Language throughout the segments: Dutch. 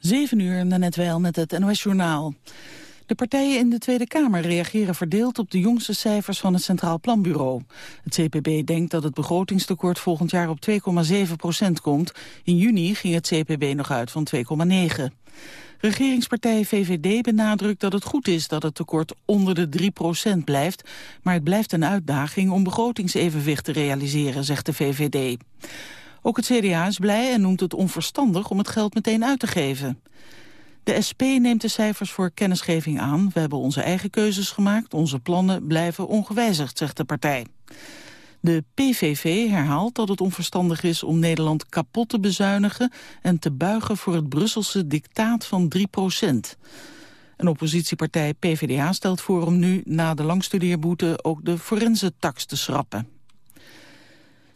7 uur, net wel met het NOS-journaal. De partijen in de Tweede Kamer reageren verdeeld op de jongste cijfers van het Centraal Planbureau. Het CPB denkt dat het begrotingstekort volgend jaar op 2,7 procent komt. In juni ging het CPB nog uit van 2,9. Regeringspartij VVD benadrukt dat het goed is dat het tekort onder de 3 procent blijft. Maar het blijft een uitdaging om begrotingsevenwicht te realiseren, zegt de VVD. Ook het CDA is blij en noemt het onverstandig om het geld meteen uit te geven. De SP neemt de cijfers voor kennisgeving aan. We hebben onze eigen keuzes gemaakt. Onze plannen blijven ongewijzigd, zegt de partij. De PVV herhaalt dat het onverstandig is om Nederland kapot te bezuinigen... en te buigen voor het Brusselse dictaat van 3 procent. Een oppositiepartij PvdA stelt voor om nu na de langstudeerboete... ook de forense tax te schrappen.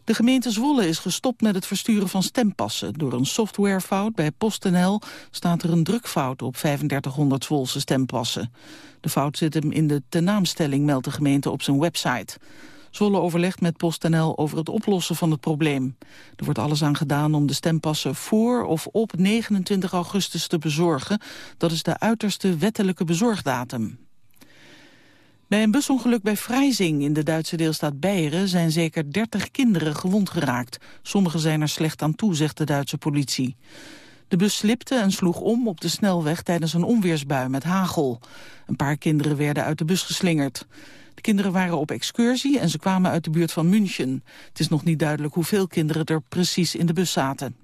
De gemeente Zwolle is gestopt met het versturen van stempassen. Door een softwarefout bij PostNL staat er een drukfout op 3500 Zwolse stempassen. De fout zit hem in de tenaamstelling, meldt de gemeente op zijn website. Zwolle overlegt met PostNL over het oplossen van het probleem. Er wordt alles aan gedaan om de stempassen voor of op 29 augustus te bezorgen. Dat is de uiterste wettelijke bezorgdatum. Bij een busongeluk bij Freising in de Duitse deelstaat Beieren zijn zeker 30 kinderen gewond geraakt. Sommigen zijn er slecht aan toe, zegt de Duitse politie. De bus slipte en sloeg om op de snelweg tijdens een onweersbui met hagel. Een paar kinderen werden uit de bus geslingerd. De kinderen waren op excursie en ze kwamen uit de buurt van München. Het is nog niet duidelijk hoeveel kinderen er precies in de bus zaten.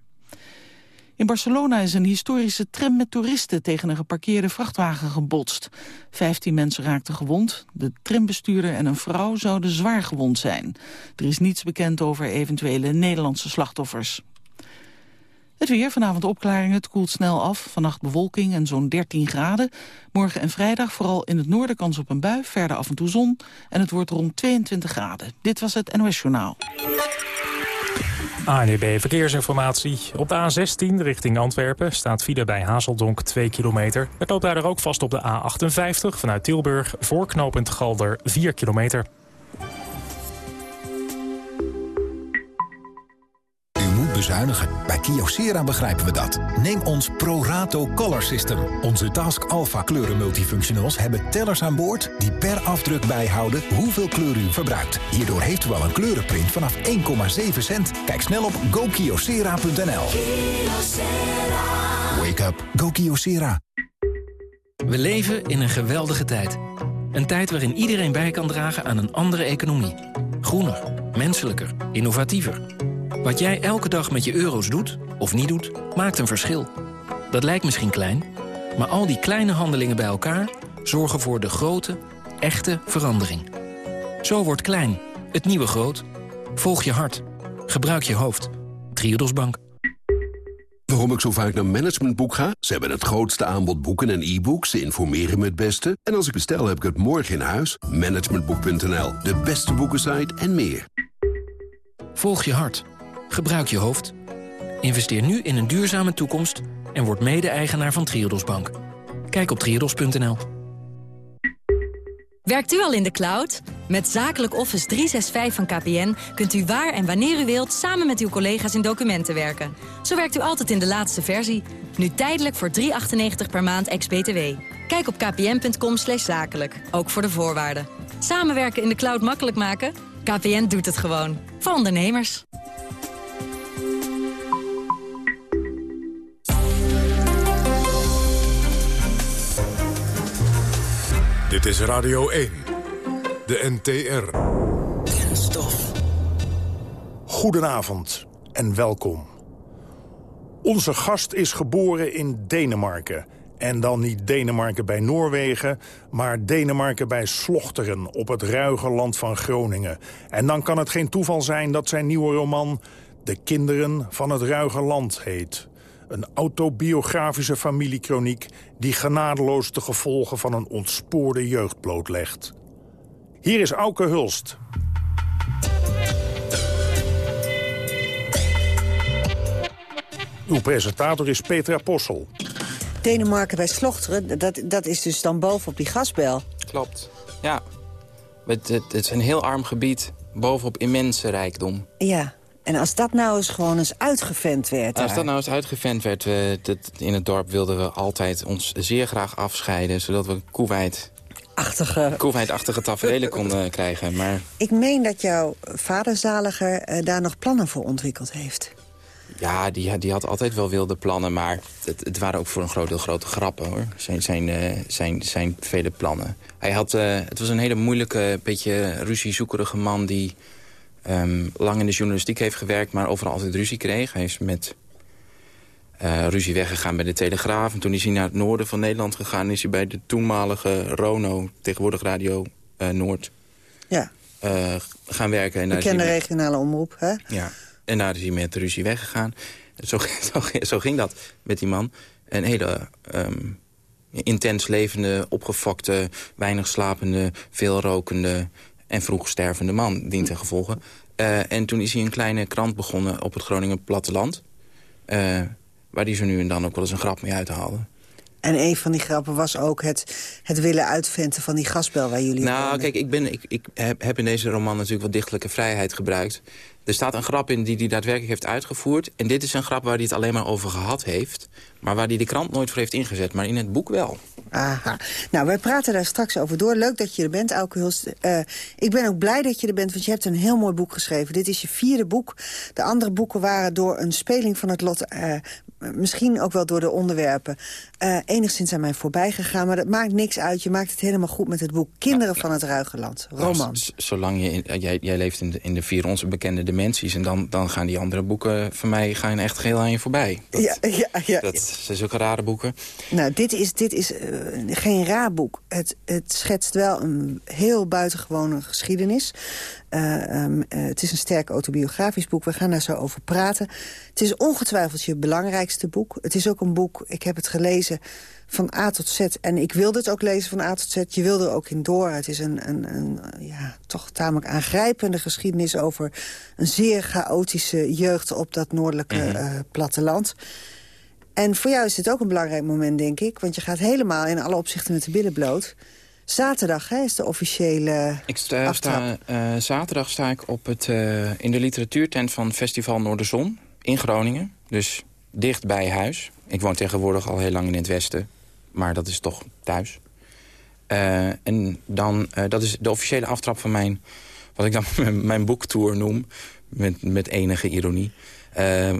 In Barcelona is een historische tram met toeristen tegen een geparkeerde vrachtwagen gebotst. Vijftien mensen raakten gewond. De trambestuurder en een vrouw zouden zwaar gewond zijn. Er is niets bekend over eventuele Nederlandse slachtoffers. Het weer, vanavond opklaringen, het koelt snel af. Vannacht bewolking en zo'n 13 graden. Morgen en vrijdag vooral in het noorden kans op een bui, verder af en toe zon. En het wordt rond 22 graden. Dit was het NOS Journaal. ANEB Verkeersinformatie. Op de A16 richting Antwerpen staat file bij Hazeldonk 2 kilometer. Het loopt daar ook vast op de A58 vanuit Tilburg... voor knooppunt Galder 4 kilometer. Bezuinigen. Bij Kyocera begrijpen we dat. Neem ons ProRato Color System. Onze Task Alpha kleuren multifunctionals hebben tellers aan boord... die per afdruk bijhouden hoeveel kleur u verbruikt. Hierdoor heeft u al een kleurenprint vanaf 1,7 cent. Kijk snel op gokyocera.nl. Wake up. Go Kyocera. We leven in een geweldige tijd. Een tijd waarin iedereen bij kan dragen aan een andere economie. Groener, menselijker, innovatiever... Wat jij elke dag met je euro's doet, of niet doet, maakt een verschil. Dat lijkt misschien klein, maar al die kleine handelingen bij elkaar... zorgen voor de grote, echte verandering. Zo wordt klein, het nieuwe groot. Volg je hart. Gebruik je hoofd. Triodos Bank. Waarom ik zo vaak naar Managementboek ga? Ze hebben het grootste aanbod boeken en e-books. Ze informeren me het beste. En als ik bestel, heb ik het morgen in huis. Managementboek.nl, de beste boekensite en meer. Volg je hart. Gebruik je hoofd. Investeer nu in een duurzame toekomst en word mede-eigenaar van Triodos Bank. Kijk op triodos.nl. Werkt u al in de cloud? Met Zakelijk Office 365 van KPN kunt u waar en wanneer u wilt... samen met uw collega's in documenten werken. Zo werkt u altijd in de laatste versie. Nu tijdelijk voor 3,98 per maand ex-BTW. Kijk op kpn.com zakelijk, ook voor de voorwaarden. Samenwerken in de cloud makkelijk maken? KPN doet het gewoon. Voor ondernemers. Dit is Radio 1, de NTR. Kenstof. Goedenavond en welkom. Onze gast is geboren in Denemarken. En dan niet Denemarken bij Noorwegen, maar Denemarken bij Slochteren... op het ruige land van Groningen. En dan kan het geen toeval zijn dat zijn nieuwe roman... De Kinderen van het Ruige Land heet. Een autobiografische familiekroniek die genadeloos de gevolgen van een ontspoorde jeugd blootlegt. Hier is Auke Hulst. Uw presentator is Petra Possel. Denemarken bij Slochteren, dat, dat is dus dan bovenop die gasbel. Klopt, ja. Het, het, het is een heel arm gebied, bovenop immense rijkdom. Ja, En als dat nou eens gewoon eens uitgevent werd Als daar. dat nou eens uitgevent werd, we, dat, in het dorp wilden we altijd ons zeer graag afscheiden... zodat we koewijd, Achtige... koewijdachtige tafereelen konden krijgen. Maar Ik meen dat jouw vaderzaliger eh, daar nog plannen voor ontwikkeld heeft. ja, die, die had altijd wel wilde plannen... maar het, het waren ook voor een groot deel grote grappen, hoor. Zijn, zijn, eh, zijn, zijn vele plannen. Hij had, eh, het was een hele moeilijke, beetje ruziezoekerige man... die ehm, lang in de journalistiek heeft gewerkt... maar overal altijd ruzie kreeg. Hij is met eh, ruzie weggegaan bij de Telegraaf. En toen is hij naar het noorden van Nederland gegaan... is hij bij de toenmalige Rono, tegenwoordig Radio eh, Noord... Ja, eh, gaan werken. En daar bekende met- regionale omroep, hè? ja, en daar is hij met ruzie weggegaan. Zo, zo, zo ging dat met die man. Een hele ehm, intens levende, opgefokte, weinig slapende, veel rokende en vroeg stervende man, dient ten gevolge. Eh, en toen is hij een kleine krant begonnen op het Groningen platteland. eh, waar hij zo nu en dan ook wel eens een grap mee uithaalde. En een van die grappen was ook het, het willen uitventen van die gasbel waar jullie Nou, kijk, ik, ben, ik, ik heb, heb in deze roman natuurlijk wat dichtelijke vrijheid gebruikt. Er staat een grap in die hij daadwerkelijk heeft uitgevoerd. En dit is een grap waar hij het alleen maar over gehad heeft. Maar waar hij de krant nooit voor heeft ingezet. Maar in het boek wel. Aha. Nou, wij praten daar straks over door. Leuk dat je er bent, Auke Hulst. Eh, ik ben ook blij dat je er bent, want je hebt een heel mooi boek geschreven. Dit is je vierde boek. De andere boeken waren door een speling van het lot... eh, misschien ook wel door de onderwerpen... eh, enigszins aan mij voorbij gegaan. Maar dat maakt niks uit. Je maakt het helemaal goed met het boek Kinderen van het Ruigeland. Roman. Zolang je... In, eh, jij, jij leeft in de, in de vier onze bekende dimensies. En dan, dan gaan die andere boeken van mij gaan echt geheel aan je voorbij. Dat, ja, ja, ja. dat zijn zulke rare boeken. Nou, dit is, dit is eh, geen raar boek. Het, het schetst wel een heel buitengewone geschiedenis. Eh, ehm, eh, het is een sterk autobiografisch boek. We gaan daar zo over praten. Het is ongetwijfeld je belangrijkste boek. Het is ook een boek, ik heb het gelezen van A tot Z. En ik wilde het ook lezen van A tot Z. Je wilde er ook in door. Het is een, een, een ja, toch tamelijk aangrijpende geschiedenis... over een zeer chaotische jeugd op dat noordelijke eh, platteland. En voor jou is dit ook een belangrijk moment, denk ik. Want je gaat helemaal in alle opzichten met de billen bloot. Zaterdag hè, is de officiële Ik sta, eh, zaterdag sta ik op het, eh, in de literatuurtent van Festival Noorderzon in Groningen. Dus dicht bij huis. Ik woon tegenwoordig al heel lang in het westen. Maar dat is toch thuis. Eh, en dan, dat is de officiële aftrap van mijn, wat ik dan mijn, boektour noem. Met, met enige ironie.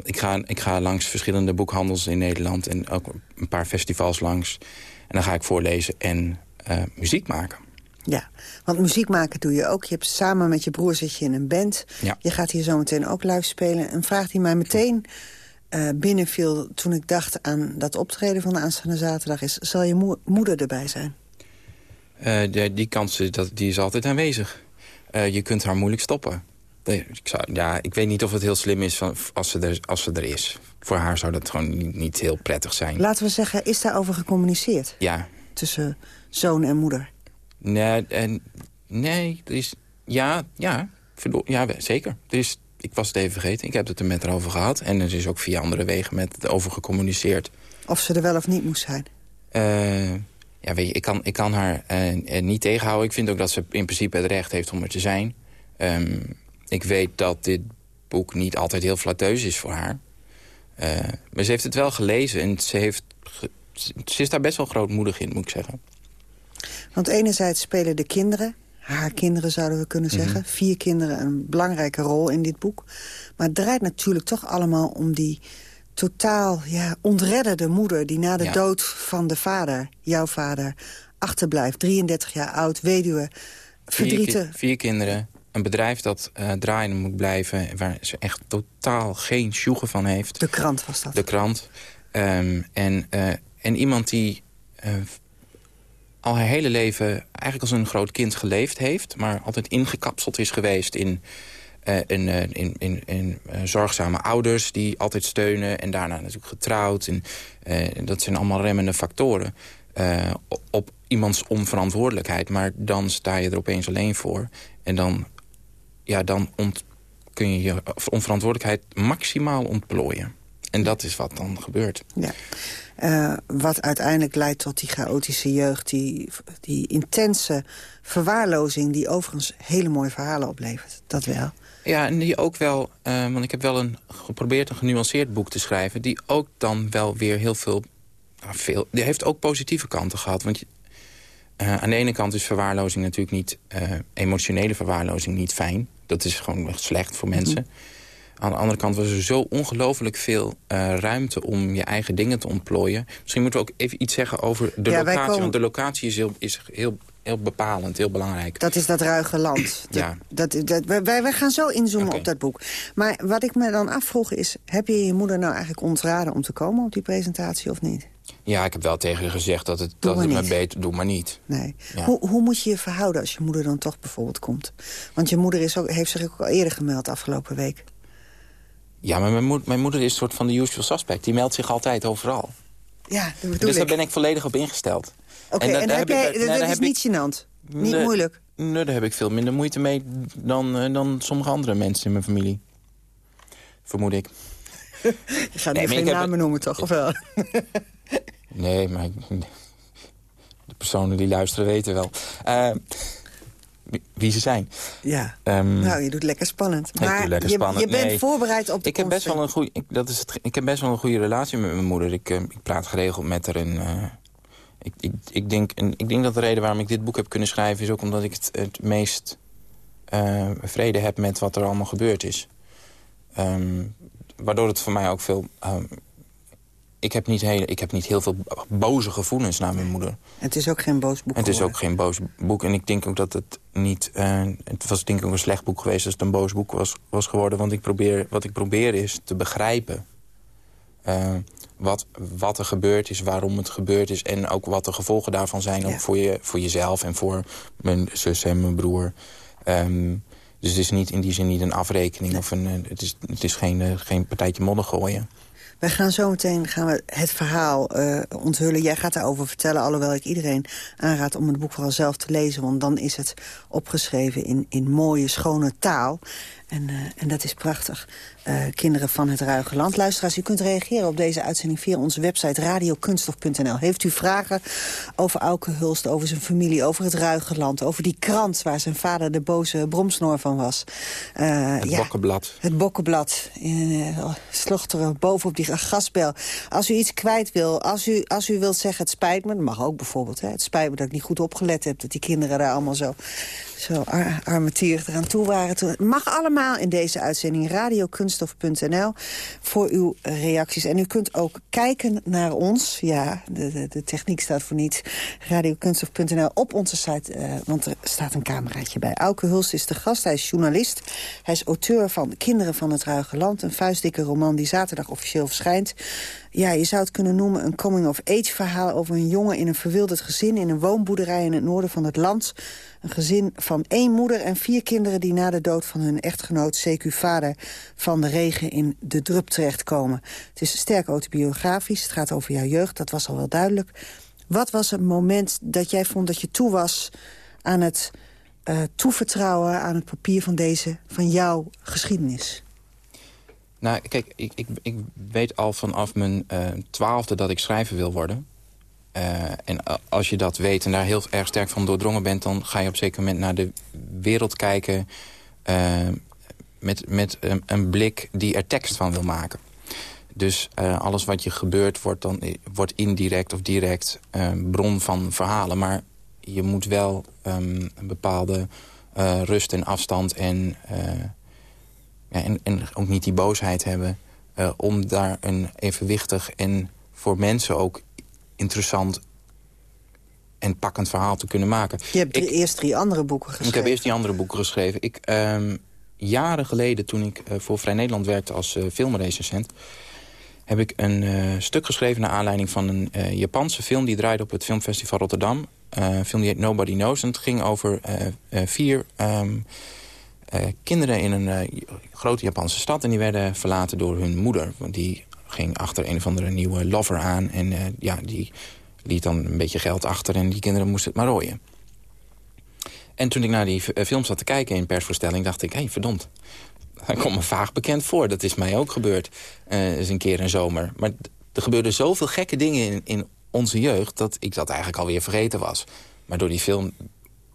Ik, ga, ik ga langs verschillende boekhandels in Nederland. En ook een paar festivals langs. En dan ga ik voorlezen en muziek maken. Ja, want muziek maken doe je ook. Je hebt samen met je broer zit je in een band. Ja. Je gaat hier zometeen ook live spelen. Een vraag die mij meteen eh, binnenviel toen ik dacht aan dat optreden van de aanstaande zaterdag is... zal je moe- moeder erbij zijn? Eh, de- die kans is, dat, die is altijd aanwezig. Eh, je kunt haar moeilijk stoppen. Ik, zou, ja, ik weet niet of het heel slim is van, als, ze er, als ze er is. Voor haar zou dat gewoon niet, niet heel prettig zijn. Laten we zeggen, is daarover gecommuniceerd ja, tussen zoon en moeder? nee, en, nee er is, ja, ja, ja, zeker. Er is, ik was het even vergeten, ik heb het er met haar over gehad. En er is ook via andere wegen met het over gecommuniceerd. Of ze er wel of niet moest zijn? Eh, ja, weet je, ik kan, ik kan haar eh, niet tegenhouden. Ik vind ook dat ze in principe het recht heeft om er te zijn. Ehm, ik weet dat dit boek niet altijd heel flatteus is voor haar. Maar ze heeft het wel gelezen en ze, heeft ze is daar best wel grootmoedig in, moet ik zeggen. Want enerzijds spelen de kinderen, haar kinderen zouden we kunnen zeggen... vier kinderen een belangrijke rol in dit boek. Maar het draait natuurlijk toch allemaal om die totaal ja, ontredderde moeder... die na de Ja. dood van de vader, jouw vader, achterblijft. 33 jaar oud, weduwe, Vier, verdrieten. ki- vier kinderen, een bedrijf dat eh draaiende moet blijven... waar ze echt totaal geen sjoegen van heeft. De krant was dat. de krant. Ehm, en, eh, en iemand die eh, al haar hele leven eigenlijk als een groot kind geleefd heeft... maar altijd ingekapseld is geweest in, eh, in, eh, in, in, in eh, zorgzame ouders... die altijd steunen en daarna natuurlijk getrouwd. En, dat zijn allemaal remmende factoren op- iemands onverantwoordelijkheid. Maar dan sta je er opeens alleen voor. En dan, ja, dan kun je je onverantwoordelijkheid maximaal ontplooien. En dat is wat dan gebeurt. Ja. Eh, wat uiteindelijk leidt tot die chaotische jeugd, die, die intense verwaarlozing... die overigens hele mooie verhalen oplevert, dat wel. Ja, en die ook wel, uh, want ik heb wel een, geprobeerd een genuanceerd boek te schrijven... die ook dan wel weer heel veel, nou, veel die heeft ook positieve kanten gehad. Want uh, aan de ene kant is verwaarlozing natuurlijk niet, emotionele verwaarlozing niet fijn. Dat is gewoon echt slecht voor mensen. Mhm. Aan de andere kant was er zo ongelooflijk veel uh, ruimte om je eigen dingen te ontplooien. Misschien moeten we ook even iets zeggen over de locatie. Komen... Want de locatie is heel, is heel heel bepalend, heel belangrijk. Dat is dat ruige land. ja. Dat, dat, wij, wij gaan zo inzoomen op dat boek. Maar wat ik me dan afvroeg is... heb je je moeder nou eigenlijk ontraden om te komen op die presentatie of niet? Ja, ik heb wel tegen haar gezegd dat het, dat het me beter... Doe maar niet. Nee. Hoe, hoe moet je je verhouden als je moeder dan toch bijvoorbeeld komt? Want je moeder is ook, heeft zich ook al eerder gemeld afgelopen week. Ja, maar mijn, moeder, mijn moeder is een soort van de usual suspect. Die meldt zich altijd overal. Ja, dat Dus daar ben ik volledig op ingesteld. Oké, en, en heb jij, dat is niet ik, gênant? Niet moeilijk? Nee, daar heb ik veel minder moeite mee dan, uh, dan sommige andere mensen in mijn familie. Vermoed ik. Je gaat nee, geen namen noemen, toch? Of wel? nee, maar de personen die luisteren weten wel. Uh, wie ze zijn. Ja, um, nou, je doet lekker spannend. Maar lekker je, spannend. je, bent nee, voorbereid op de ik heb best wel een goede, ik, dat is het, ik heb best wel een goede relatie met mijn moeder. Ik, uh, ik praat geregeld met haar en... Uh, ik, ik, ik, denk, en ik denk dat de reden waarom ik dit boek heb kunnen schrijven... is ook omdat ik het, het meest uh, vrede heb met wat er allemaal gebeurd is. Um, waardoor het voor mij ook veel... Um, ik, heb niet heel, ik heb niet heel veel boze gevoelens naar mijn moeder. Het is ook geen boos boek Het is ook geen boos boek. En ik denk ook dat het niet... Uh, het was denk ik ook een slecht boek geweest als het een boos boek was, was geworden. Want ik probeer, wat ik probeer is te begrijpen... Uh, wat, wat er gebeurd is, waarom het gebeurd is... en ook wat de gevolgen daarvan zijn ook voor, je, voor jezelf en voor mijn zus en mijn broer. Um, dus het is niet in die zin niet een afrekening. Of een, eh, het, is, het is geen, geen partijtje modder gooien. Wij gaan zo meteen gaan we het verhaal uh, onthullen. Jij gaat daarover vertellen, alhoewel ik iedereen aanraad om het boek vooral zelf te lezen. Want dan is het opgeschreven in, in mooie, schone taal. En, uh, en dat is prachtig. Uh, kinderen van het Ruige Land. Luisteraars, u kunt reageren op deze uitzending via onze website radiokunstof.nl. Heeft u vragen over Auke Hulst, over zijn familie, over het Ruige Land... over die krant waar zijn vader de boze bromsnoor van was? Uh, het ja, bokkenblad. Het bokkenblad. Uh, slochteren bovenop die gasbel. Als u iets kwijt wil, als u, als u wilt zeggen het spijt me... dat mag ook bijvoorbeeld, hè, het spijt me dat ik niet goed opgelet heb... dat die kinderen daar allemaal zo, zo ar armetierig eraan toe waren. Toen. Mag allemaal in deze uitzending radiokunstof kunststof.nl voor uw reacties. En u kunt ook kijken naar ons. Ja, de, de, techniek staat voor niets. Radiokunststof.nl op onze site, uh, want er staat een cameraatje bij. Auke Hulst is de gast, hij is journalist. Hij is auteur van Kinderen van het Ruige Land. Een vuistdikke roman die zaterdag officieel verschijnt. Ja, je zou het kunnen noemen een coming-of-age verhaal... over een jongen in een verwilderd gezin in een woonboerderij in het noorden van het land. Een gezin van één moeder en vier kinderen... die na de dood van hun echtgenoot, CQ vader, van de regen in de drup terechtkomen. Het is sterk autobiografisch, het gaat over jouw jeugd, dat was al wel duidelijk. Wat was het moment dat jij vond dat je toe was aan het uh, toevertrouwen... aan het papier van deze, van jouw geschiedenis? Nou, kijk, ik, ik, ik weet al vanaf mijn uh, twaalfde dat ik schrijver wil worden. Uh, en als je dat weet en daar heel erg sterk van doordrongen bent... dan ga je op een zeker moment naar de wereld kijken... Uh, met, met een, blik die er tekst van wil maken. Dus alles wat je gebeurt wordt, dan, wordt indirect of direct bron van verhalen. Maar je moet wel um, een bepaalde rust en afstand en en, en ook niet die boosheid hebben... Om daar een evenwichtig en voor mensen ook interessant en pakkend verhaal te kunnen maken. Je hebt ik, eerst drie andere boeken geschreven. Ik heb eerst die andere boeken geschreven. Ik, um, jaren geleden, toen ik uh, voor Vrij Nederland werkte als uh, filmrecensent... heb ik een uh, stuk geschreven naar aanleiding van een Japanse film... die draaide op het filmfestival Rotterdam. een film die heet Nobody Knows. En het ging over vier... Um, uh, kinderen in een grote Japanse stad... en die werden verlaten door hun moeder. Want die ging achter een of andere nieuwe lover aan... en uh, ja, die liet dan een beetje geld achter... en die kinderen moesten het maar rooien. En toen ik naar die film zat te kijken in persvoorstelling... dacht ik, hé, hey, verdomd. Dat komt me vaag bekend voor. Dat is mij ook gebeurd. eens een keer een zomer. Maar er gebeurden zoveel gekke dingen in, in onze jeugd... dat ik dat eigenlijk alweer vergeten was. Maar door die film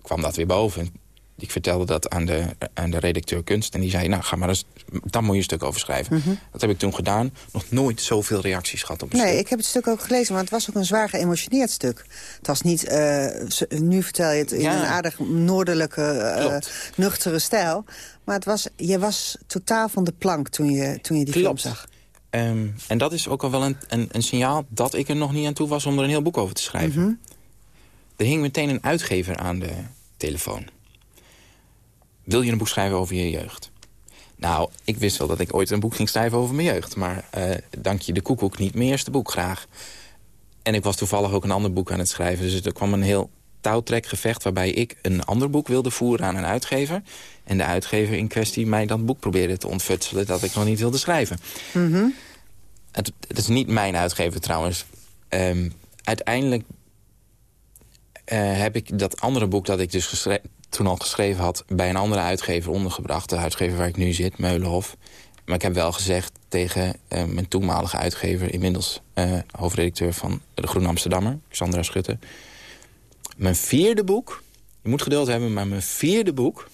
kwam dat weer boven ik vertelde dat aan de, aan de redacteur kunst. En die zei, nou, ga maar eens, dan moet je een stuk over schrijven. Mhm. Dat heb ik toen gedaan. Nog nooit zoveel reacties gehad op een Nee, stuk. ik heb het stuk ook gelezen, maar het was ook een zwaar geëmotioneerd stuk. Het was niet, eh, nu vertel je het in Ja. een aardig noordelijke, eh, nuchtere stijl. Maar het was, je was totaal van de plank toen je, toen je die film zag. Ehm, en dat is ook al wel een, een, een signaal dat ik er nog niet aan toe was... om er een heel boek over te schrijven. Mhm. Er hing meteen een uitgever aan de telefoon. Wil je een boek schrijven over je jeugd? Nou, ik wist wel dat ik ooit een boek ging schrijven over mijn jeugd. Maar eh, dank je de koekoek niet mijn eerste boek graag. En ik was toevallig ook een ander boek aan het schrijven. Dus er kwam een heel touwtrekgevecht... waarbij ik een ander boek wilde voeren aan een uitgever. En de uitgever in kwestie mij dat boek probeerde te ontfutselen... dat ik nog niet wilde schrijven. Mhm. Het, het is niet mijn uitgever trouwens. Ehm, uiteindelijk eh, heb ik dat andere boek dat ik dus toen al geschreven had... bij een andere uitgever ondergebracht. De uitgever waar ik nu zit, Meulenhof. Maar ik heb wel gezegd tegen eh, mijn toenmalige uitgever... inmiddels eh, hoofdredacteur van De Groene Amsterdammer, Sandra Schutte... mijn vierde boek, je moet geduld hebben... maar mijn vierde boek,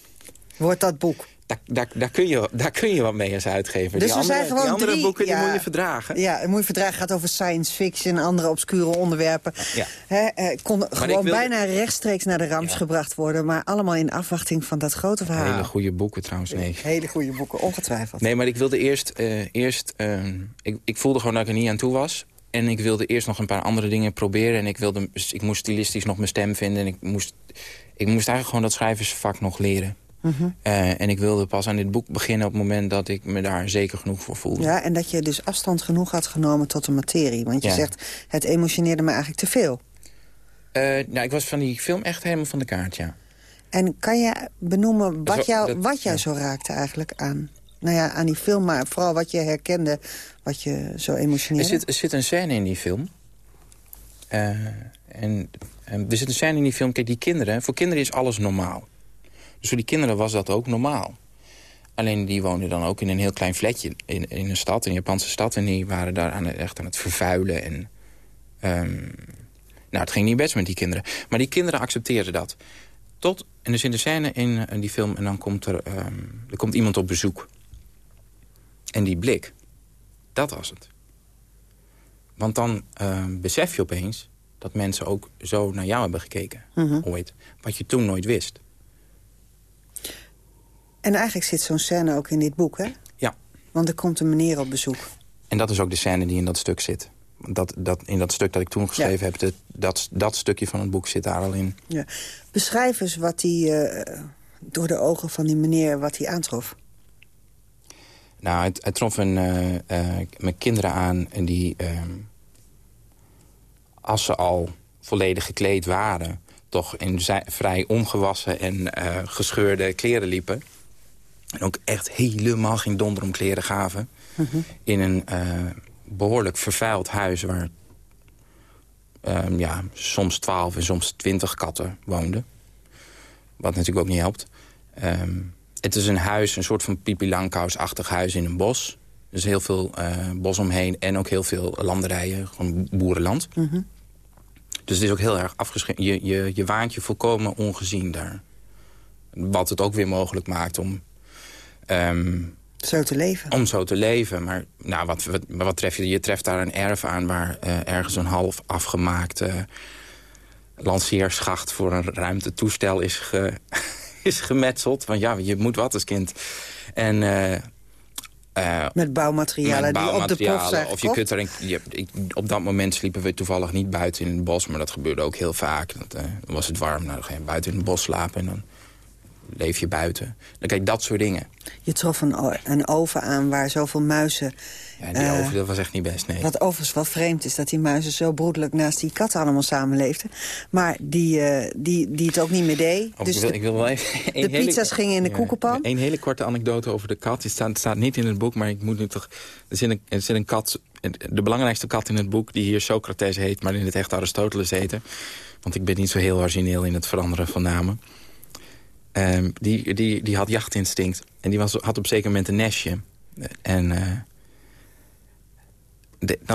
Wordt dat boek. Daar, daar, daar, kun, je, daar kun je wat mee als uitgever. Dus die er andere, zijn gewoon die andere drie- boeken die moet je verdragen. Ja, moet verdragen gaat over science fiction en andere obscure onderwerpen. Ja. Eh, kon gewoon wilde- bijna rechtstreeks naar de rams Ja. gebracht worden... maar allemaal in afwachting van dat grote verhaal. Hele goede boeken trouwens, nee. Hele goede boeken, ongetwijfeld. Nee, maar ik wilde eerst... eh, eerst eh, ik, ik voelde gewoon dat ik er niet aan toe was. En ik wilde eerst nog een paar andere dingen proberen. En ik, wilde, ik moest stilistisch nog mijn stem vinden. En ik moest, ik moest eigenlijk gewoon dat schrijversvak nog leren. Mhm. Eh, en ik wilde pas aan dit boek beginnen op het moment dat ik me daar zeker genoeg voor voelde. Ja, en dat je dus afstand genoeg had genomen tot de materie. Want je Ja. zegt, het emotioneerde me eigenlijk te veel. Eh, nou, ik was van die film echt helemaal van de kaart, ja. En kan je benoemen wat jou, dat- wat jou ja. zo raakte eigenlijk aan... Nou ja, aan die film, maar vooral wat je herkende, wat je zo Er emotioneerde? zit, er zit een scène in die film. Eh, en, en er zit een scène in die film. Kijk, die kinderen... Voor kinderen is alles normaal. Dus voor die kinderen was dat ook normaal. Alleen die woonden dan ook in een heel klein flatje in, in een stad, een Japanse stad. En die waren daar aan, het- echt aan het vervuilen. En, ehm, nou, het ging niet best met die kinderen. Maar die kinderen accepteerden dat. Tot, en er zit een scène in, in die film en dan komt er, ehm, er komt iemand op bezoek. En die blik, dat was het. Want dan ehm, besef je opeens dat mensen ook zo naar jou hebben gekeken. Mhm. Ooit. Wat je toen nooit wist. En eigenlijk zit zo'n scène ook in dit boek, hè? Ja. Want er komt een meneer op bezoek. En dat is ook de scène die in dat stuk zit. Dat, dat, in dat stuk dat ik toen geschreven heb, dat, dat, dat stukje van het boek zit daar al in. Ja. Beschrijf eens wat hij eh, door de ogen van die meneer wat hij aantrof. Nou, het, het trof een, eh, mijn kinderen aan en die, ehm, als ze al volledig gekleed waren... toch in vrij ongewassen en gescheurde kleren liepen. En ook echt helemaal geen donder om kleren gaven. In een eh, behoorlijk vervuild huis waar ehm, ja, soms twaalf en soms twintig katten woonden. Wat natuurlijk ook niet helpt. Ehm, het is een huis, een soort van Pipi Langkous-achtig huis in een bos. Dus heel veel eh, bos omheen en ook heel veel landerijen, gewoon boerenland. Dus het is ook heel erg afgeschermd. Je, je, je waant je volkomen ongezien daar. Wat het ook weer mogelijk maakt om, ehm, Zo te leven. om zo te leven. Maar nou, wat, wat, wat tref je? Je treft daar een erf aan waar eh, ergens een half afgemaakte lanceerschacht voor een ruimtetoestel is, ge, is gemetseld. Want ja, je moet wat als kind. En eh, eh, Met bouwmaterialen met die op de bouwmaterialen. zijn Of je kunt er een, je, ik, op dat moment sliepen we toevallig niet buiten in het bos. Maar dat gebeurde ook heel vaak. Dat, dan was het warm, nou, dan ga je buiten in het bos slapen. En dan leef je buiten. Dan kijk dat soort dingen. Je trof een, een oven aan waar zoveel muizen... Ja, die eh, over, dat was echt niet best, nee. Wat overigens wel vreemd is dat die muizen zo broedelijk naast die katten allemaal samenleefden. Maar die, eh, die, die het ook niet meer deed. Oh, dus ik, wil, de- ik wil wel even... de pizza's gingen in de koekenpan? Een hele korte anekdote over de kat. Die staat, staat niet in het boek, maar ik moet nu toch... Er zit, een, er zit een kat, de belangrijkste kat in het boek... die hier Socrates heet, maar in het echt Aristoteles heette. Want ik ben niet zo heel origineel in het veranderen van namen. Ehm, die, die, die had jachtinstinct. En die was, had op een zeker moment een nestje. En... eh,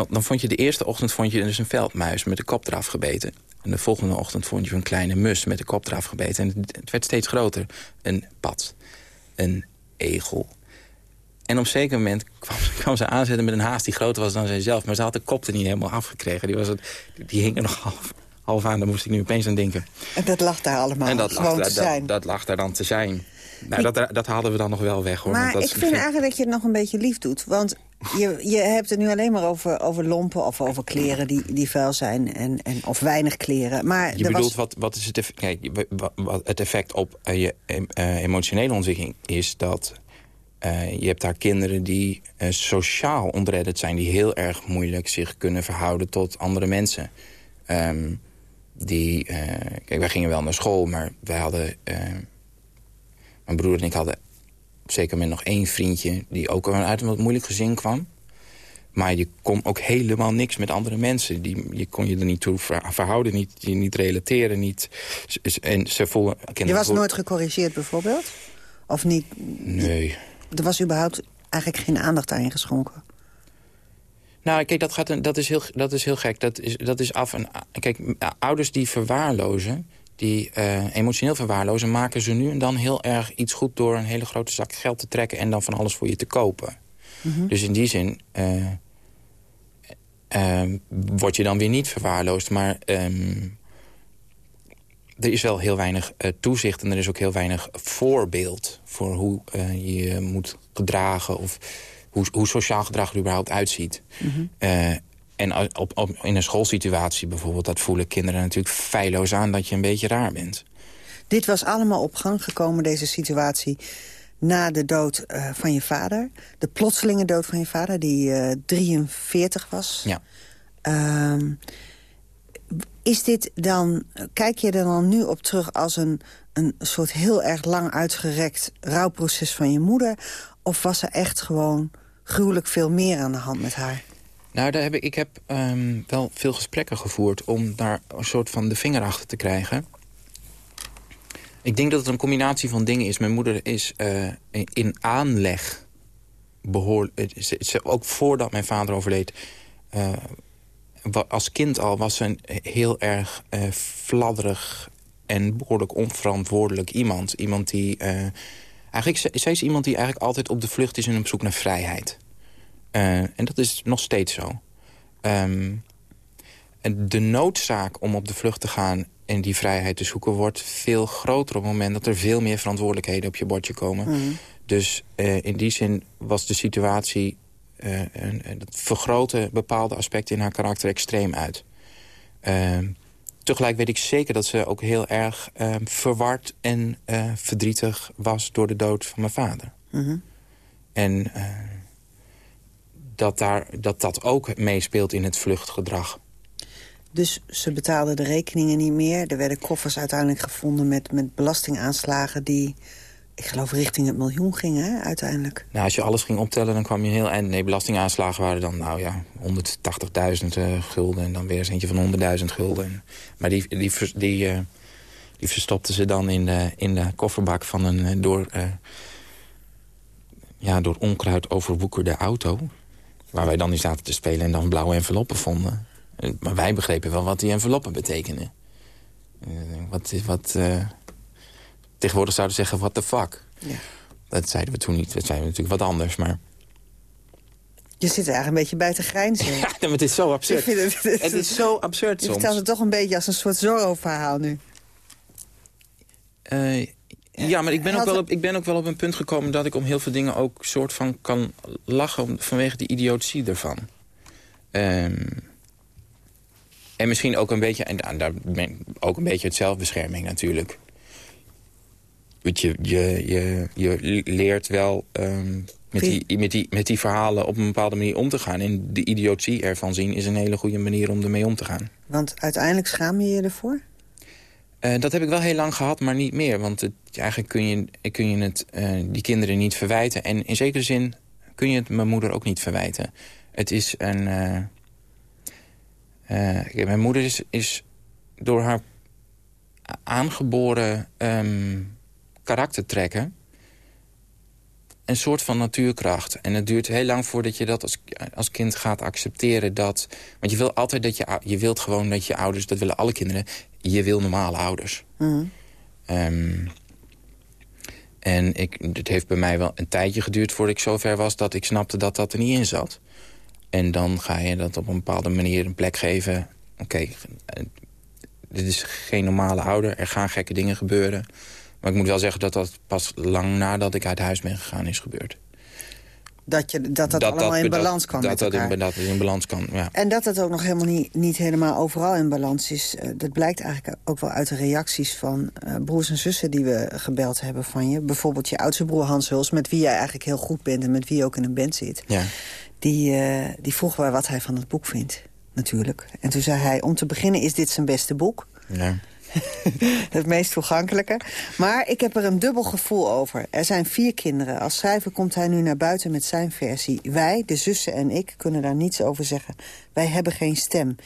dan, vond je de eerste ochtend vond je dus een veldmuis met de kop eraf gebeten. En de volgende ochtend vond je een kleine mus met de kop eraf gebeten. En het werd steeds groter. Een pad. Een egel. En op een zeker moment kwam, kwam, ze aanzetten met een haast die groter was dan zijzelf. Maar ze had de kop er niet helemaal afgekregen. Die, was het, die hing er nog half, half aan. Daar moest ik nu opeens aan denken. En dat lag daar allemaal en dat gewoon lag, te zijn. Dat, dat lag daar dan te zijn. Nou, dat, dat haalden we dan nog wel weg. hoor. Maar dat ik vind eigenlijk dat je het nog een beetje lief doet. Want je, je hebt het nu alleen maar over, over lompen of over kleren die, die vuil zijn. En, en, of weinig kleren. Maar je bedoelt, was... wat, wat is het effect, kijk, wat het effect op uh, je uh, emotionele ontwikkeling is dat... Uh, je hebt daar kinderen die sociaal ontredderd zijn... die heel erg moeilijk zich kunnen verhouden tot andere mensen. Um, die, kijk, wij gingen wel naar school, maar wij hadden... mijn broer en ik hadden zeker met nog één vriendje... die ook uit een wat moeilijk gezin kwam. Maar je kon ook helemaal niks met andere mensen. Die, je kon je er niet toe verhouden, niet, je niet relateren. Niet, en ze voelen, je was nooit gecorrigeerd bijvoorbeeld? Of niet? Nee. Er was überhaupt eigenlijk geen aandacht aan geschonken? Nou, kijk, dat, gaat, dat, is, heel, dat is heel gek. Dat is, dat is af en... Kijk, ouders die verwaarlozen die uh, emotioneel verwaarlozen... maken ze nu en dan heel erg iets goed door een hele grote zak geld te trekken... en dan van alles voor je te kopen. Mhm. Dus in die zin uh, uh, word je dan weer niet verwaarloosd. Maar um, er is wel heel weinig toezicht en er is ook heel weinig voorbeeld... voor hoe je je moet gedragen of hoe, hoe sociaal gedrag er überhaupt uitziet. Mm en op, op, in een schoolsituatie bijvoorbeeld... dat voelen kinderen natuurlijk feilloos aan dat je een beetje raar bent. Dit was allemaal op gang gekomen, deze situatie... na de dood uh, van je vader. De plotselinge dood van je vader, die uh, eh, 43 was. Ja. Uh, is dit dan, kijk je er dan nu op terug als een, een soort heel erg lang uitgerekt rouwproces van je moeder? Of was er echt gewoon gruwelijk veel meer aan de hand met haar? Nou, daar heb ik, ik heb um, wel veel gesprekken gevoerd... om daar een soort van de vinger achter te krijgen. Ik denk dat het een combinatie van dingen is. Mijn moeder is uh, in aanleg behoorlijk... Ook voordat mijn vader overleed... Uh, als kind al was ze een heel erg uh, fladderig en behoorlijk onverantwoordelijk iemand. Iemand die... eigenlijk, is iemand die eigenlijk altijd op de vlucht is en op zoek naar vrijheid. Uh, en dat is nog steeds zo. Um, de noodzaak om op de vlucht te gaan en die vrijheid te zoeken... wordt veel groter op het moment dat er veel meer verantwoordelijkheden op je bordje komen. Mm. Dus uh, in die zin was de situatie... Uh, dat vergroten bepaalde aspecten in haar karakter extreem uit. Uh, tegelijk weet ik zeker dat ze ook heel erg ehm, verward en verdrietig was... door de dood van mijn vader. Mm -hmm. En dat, daar, dat dat ook meespeelt in het vluchtgedrag. Dus ze betaalden de rekeningen niet meer. Er werden koffers uiteindelijk gevonden met, met belastingaanslagen... die, ik geloof, richting het miljoen gingen hè, uiteindelijk. Nou, als je alles ging optellen, dan kwam je heel eind. Nee, belastingaanslagen waren dan, nou ja, 180.000 uh, gulden... en dan weer eens eentje van 100.000 gulden. Maar die, die, die, uh, die verstopten ze dan in de, in de kofferbak van een uh, door, ja, door onkruid overwoekerde auto... Waar wij dan in zaten te spelen en dan blauwe enveloppen vonden. Eh, maar wij begrepen wel wat die enveloppen betekenen. Wat, wat, tegenwoordig zouden zeggen, what the fuck. Ja. Dat zeiden we toen niet. Dat zeiden we natuurlijk wat anders, maar... Je zit er eigenlijk een beetje bij te grijnzen. ja, maar het is zo absurd. Het, het, het, is zo absurd soms. Je vertelt het toch een beetje als een soort Zorro-verhaal nu. Uh, ja, maar ik ben, ook wel op, ik ben ook wel op een punt gekomen... dat ik om heel veel dingen ook soort van kan lachen... vanwege die idiotie ervan. Um, en misschien ook een beetje... en daar ben ook een beetje het zelfbescherming natuurlijk. Want je, je, je, je leert wel um, met, die, met, die, met die verhalen op een bepaalde manier om te gaan. En de idiotie ervan zien is een hele goede manier om ermee om te gaan. Want uiteindelijk schaam je je ervoor? Uh, dat heb ik wel heel lang gehad, maar niet meer. Want het, eigenlijk kun je, kun je het uh, die kinderen niet verwijten. En in zekere zin kun je het mijn moeder ook niet verwijten. Het is een... Uh, mijn moeder is, is door haar aangeboren um, karaktertrekken... een soort van natuurkracht. En het duurt heel lang voordat je dat als, als kind gaat accepteren. Dat, want je wil altijd dat je... Je wilt gewoon dat je ouders... Dat willen alle kinderen. Je wil normale ouders. Mhm. Ehm, en ik, het heeft bij mij wel een tijdje geduurd voordat ik zover was... dat ik snapte dat dat er niet in zat. En dan ga je dat op een bepaalde manier een plek geven. Oké, eh, dit is geen normale ouder. Er gaan gekke dingen gebeuren. Maar ik moet wel zeggen dat dat pas lang nadat ik uit huis ben gegaan is gebeurd. Dat je, dat, dat, allemaal in balans kan dat, met dat, in, dat in balans kan, ja. En dat het ook nog helemaal niet, niet helemaal overal in balans is... eh, dat blijkt eigenlijk ook wel uit de reacties van eh, broers en zussen... die we gebeld hebben van je. Bijvoorbeeld je oudste broer Hans Huls... met wie jij eigenlijk heel goed bent en met wie je ook in een band zit. ja. Die, eh, die vroeg wel wat hij van het boek vindt, natuurlijk. En toen zei hij, om te beginnen is dit zijn beste boek. ja. het meest toegankelijke. Maar ik heb er een dubbel gevoel over. Er zijn vier kinderen. Als schrijver komt hij nu naar buiten met zijn versie. Wij, de zussen en ik, kunnen daar niets over zeggen. Wij hebben geen stem.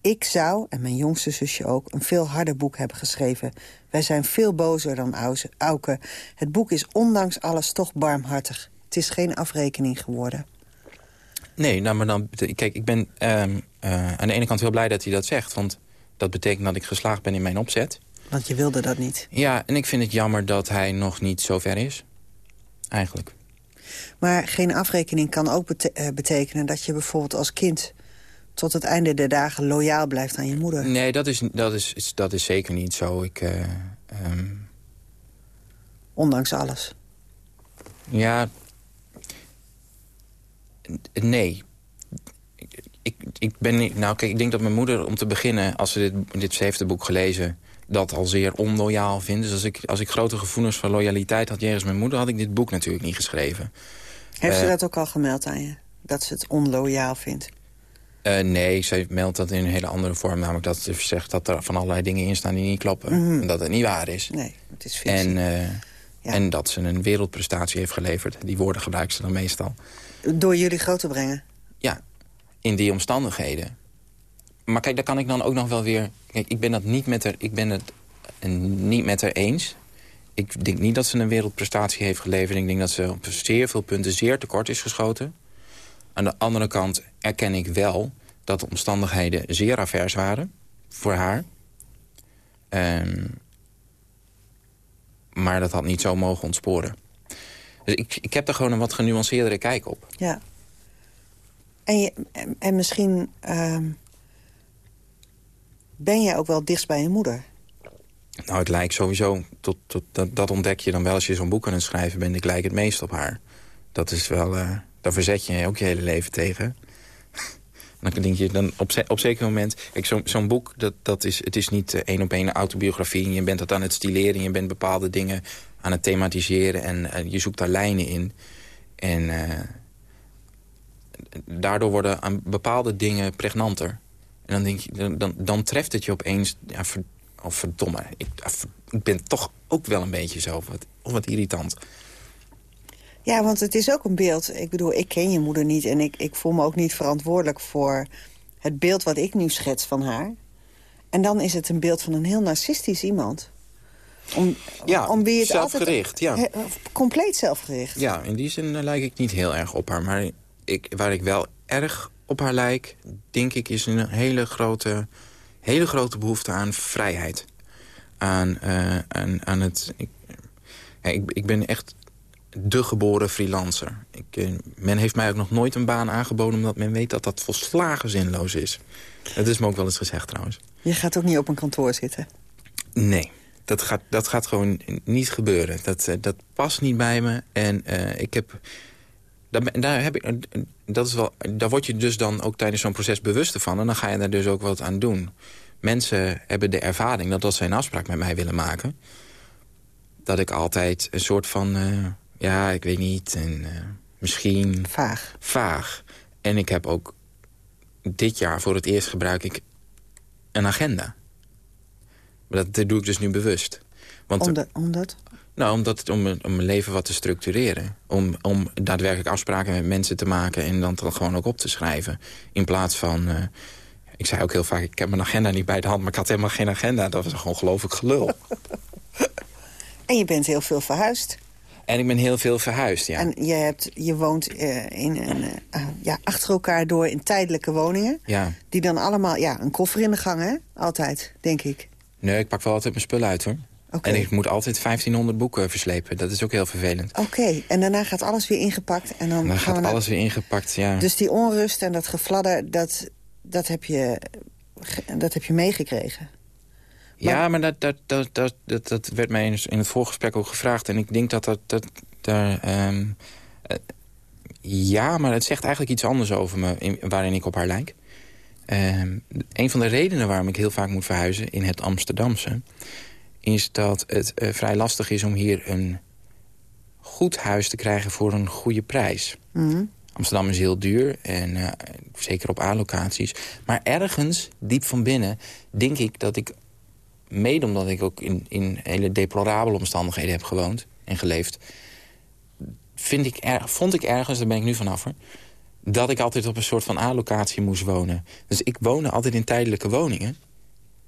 Ik zou, en mijn jongste zusje ook, een veel harder boek hebben geschreven. Wij zijn veel bozer dan Auke. Het boek is ondanks alles toch barmhartig. Het is geen afrekening geworden. Nee, nou, maar dan... Kijk, ik ben ehm, eh, aan de ene kant heel blij dat hij dat zegt. Want dat betekent dat ik geslaagd ben in mijn opzet. Want je wilde dat niet. Ja, en ik vind het jammer dat hij nog niet zo ver is. Eigenlijk. Maar geen afrekening kan ook bete- eh, betekenen dat je bijvoorbeeld als kind... tot het einde der dagen loyaal blijft aan je moeder. Nee, dat is, dat is, dat is zeker niet zo. Ik, eh, ehm, Ondanks alles. ja... Nee. Ik, ik, ben niet... Nou, kijk, ik denk dat mijn moeder, om te beginnen... als ze dit, dit ze heeft het boek gelezen... dat al zeer onloyaal vindt. Dus als ik, als ik grote gevoelens van loyaliteit had jegens mijn moeder... had ik dit boek natuurlijk niet geschreven. Heeft ze Eh, dat ook al gemeld aan je? Dat ze het onloyaal vindt? Eh, nee, zij meldt dat in een hele andere vorm. Namelijk dat ze zegt dat er van allerlei dingen in staan die niet kloppen. Mhm. En dat het niet waar is. Nee, het is fictie. En, eh, Ja. en dat ze een wereldprestatie heeft geleverd. Die woorden gebruikt ze dan meestal. Door jullie groot te brengen? Ja, in die omstandigheden. Maar kijk, daar kan ik dan ook nog wel weer... Ik ben, dat niet met haar, ik ben het niet met haar eens. Ik denk niet dat ze een wereldprestatie heeft geleverd. Ik denk dat ze op zeer veel punten zeer tekort is geschoten. Aan de andere kant erken ik wel dat de omstandigheden zeer avers waren voor haar. Ehm, maar dat had niet zo mogen ontsporen. Dus ik, ik heb er gewoon een wat genuanceerdere kijk op. Ja. En, en, en misschien ehm, ben jij ook wel dichtst bij je moeder. Nou, het lijkt sowieso, tot, tot, dat, ontdek je dan wel als je zo'n boek aan het schrijven bent. Ik lijk het meest op haar. Dat is wel, eh daar verzet je ook je hele leven tegen. dan denk je dan op, op zeker moment... Zo'n boek, dat, dat is, het is niet eh, één op één autobiografie. En je bent dat aan het stileren. Je bent bepaalde dingen aan het thematiseren. En eh, je zoekt daar lijnen in. En daardoor worden aan bepaalde dingen pregnanter. En dan denk je, dan, dan, dan treft het je opeens... Ja, ver, oh, verdomme, ik, ah, ik ben toch ook wel een beetje zo. Wat, of wat irritant. Ja, want het is ook een beeld. Ik bedoel, ik ken je moeder niet en ik, ik voel me ook niet verantwoordelijk voor het beeld wat ik nu schets van haar. En dan is het een beeld van een heel narcistisch iemand. Om, Ja, om wie het zelfgericht, ja. he- compleet zelfgericht. Ja, in die zin eh, lijk ik niet heel erg op haar. Maar ik, waar ik wel erg op haar lijk, denk ik, is een hele grote, hele grote behoefte aan vrijheid. Aan, eh, aan, aan het... Ik, ja, ik, ik ben echt de geboren freelancer. Ik, eh, men heeft mij ook nog nooit een baan aangeboden... omdat men weet dat dat volslagen zinloos is. Dat is me ook wel eens gezegd trouwens. Je gaat ook niet op een kantoor zitten. Nee, dat gaat, dat gaat gewoon niet gebeuren. Dat, eh, dat past niet bij me. En ik heb... Daar, heb ik, dat is wel, daar word je dus dan ook tijdens zo'n proces bewust van. En dan ga je daar dus ook wat aan doen. Mensen hebben de ervaring dat als zij een afspraak met mij willen maken... dat ik altijd een soort van... eh, ja, ik weet niet, en eh, misschien... Vaag. Vaag. En ik heb ook dit jaar voor het eerst gebruik ik een agenda. Maar dat, dat doe ik dus nu bewust. Want, Omdat, omdat? Nou, omdat, om, mijn- om mijn leven wat te structureren. Om, om daadwerkelijk afspraken met mensen te maken... en dan toch gewoon ook op te schrijven. In plaats van... eh, ik zei ook heel vaak, ik heb mijn agenda niet bij de hand... maar ik had helemaal geen agenda. Dat was gewoon geloof ik gelul. En je bent heel veel verhuisd. En ik ben heel veel verhuisd, ja. En je, hebt, je woont uh, in een, uh, ja, achter elkaar door in tijdelijke woningen. Ja. Die dan allemaal, ja, een koffer in de gang, hè? Altijd, denk ik. Nee, ik pak wel altijd mijn spullen uit, hoor. Okay. En ik moet altijd 1500 boeken verslepen. Dat is ook heel vervelend. Oké, en daarna gaat alles weer ingepakt. En dan, dan gaat naar... alles weer ingepakt, ja. Dus die onrust en dat gefladder, dat, dat, heb, je, dat heb je meegekregen? Ja, maar dat, dat, dat, dat, dat, dat werd mij in het voorgesprek ook gevraagd. En ik denk dat dat... dat daar, um, uh, ja, maar het zegt eigenlijk iets anders over me, in, waarin ik op haar lijk. Um, een van de redenen waarom ik heel vaak moet verhuizen in het Amsterdamse... is dat het uh, vrij lastig is om hier een goed huis te krijgen voor een goede prijs. Mm -hmm. Amsterdam is heel duur, en uh, zeker op A-locaties. Maar ergens, diep van binnen, denk ik dat ik mede omdat ik ook in, in hele deplorabele omstandigheden heb gewoond en geleefd... Vind ik er, vond ik ergens, daar ben ik nu vanaf hoor... dat ik altijd op een soort van A-locatie moest wonen. Dus ik woonde altijd in tijdelijke woningen...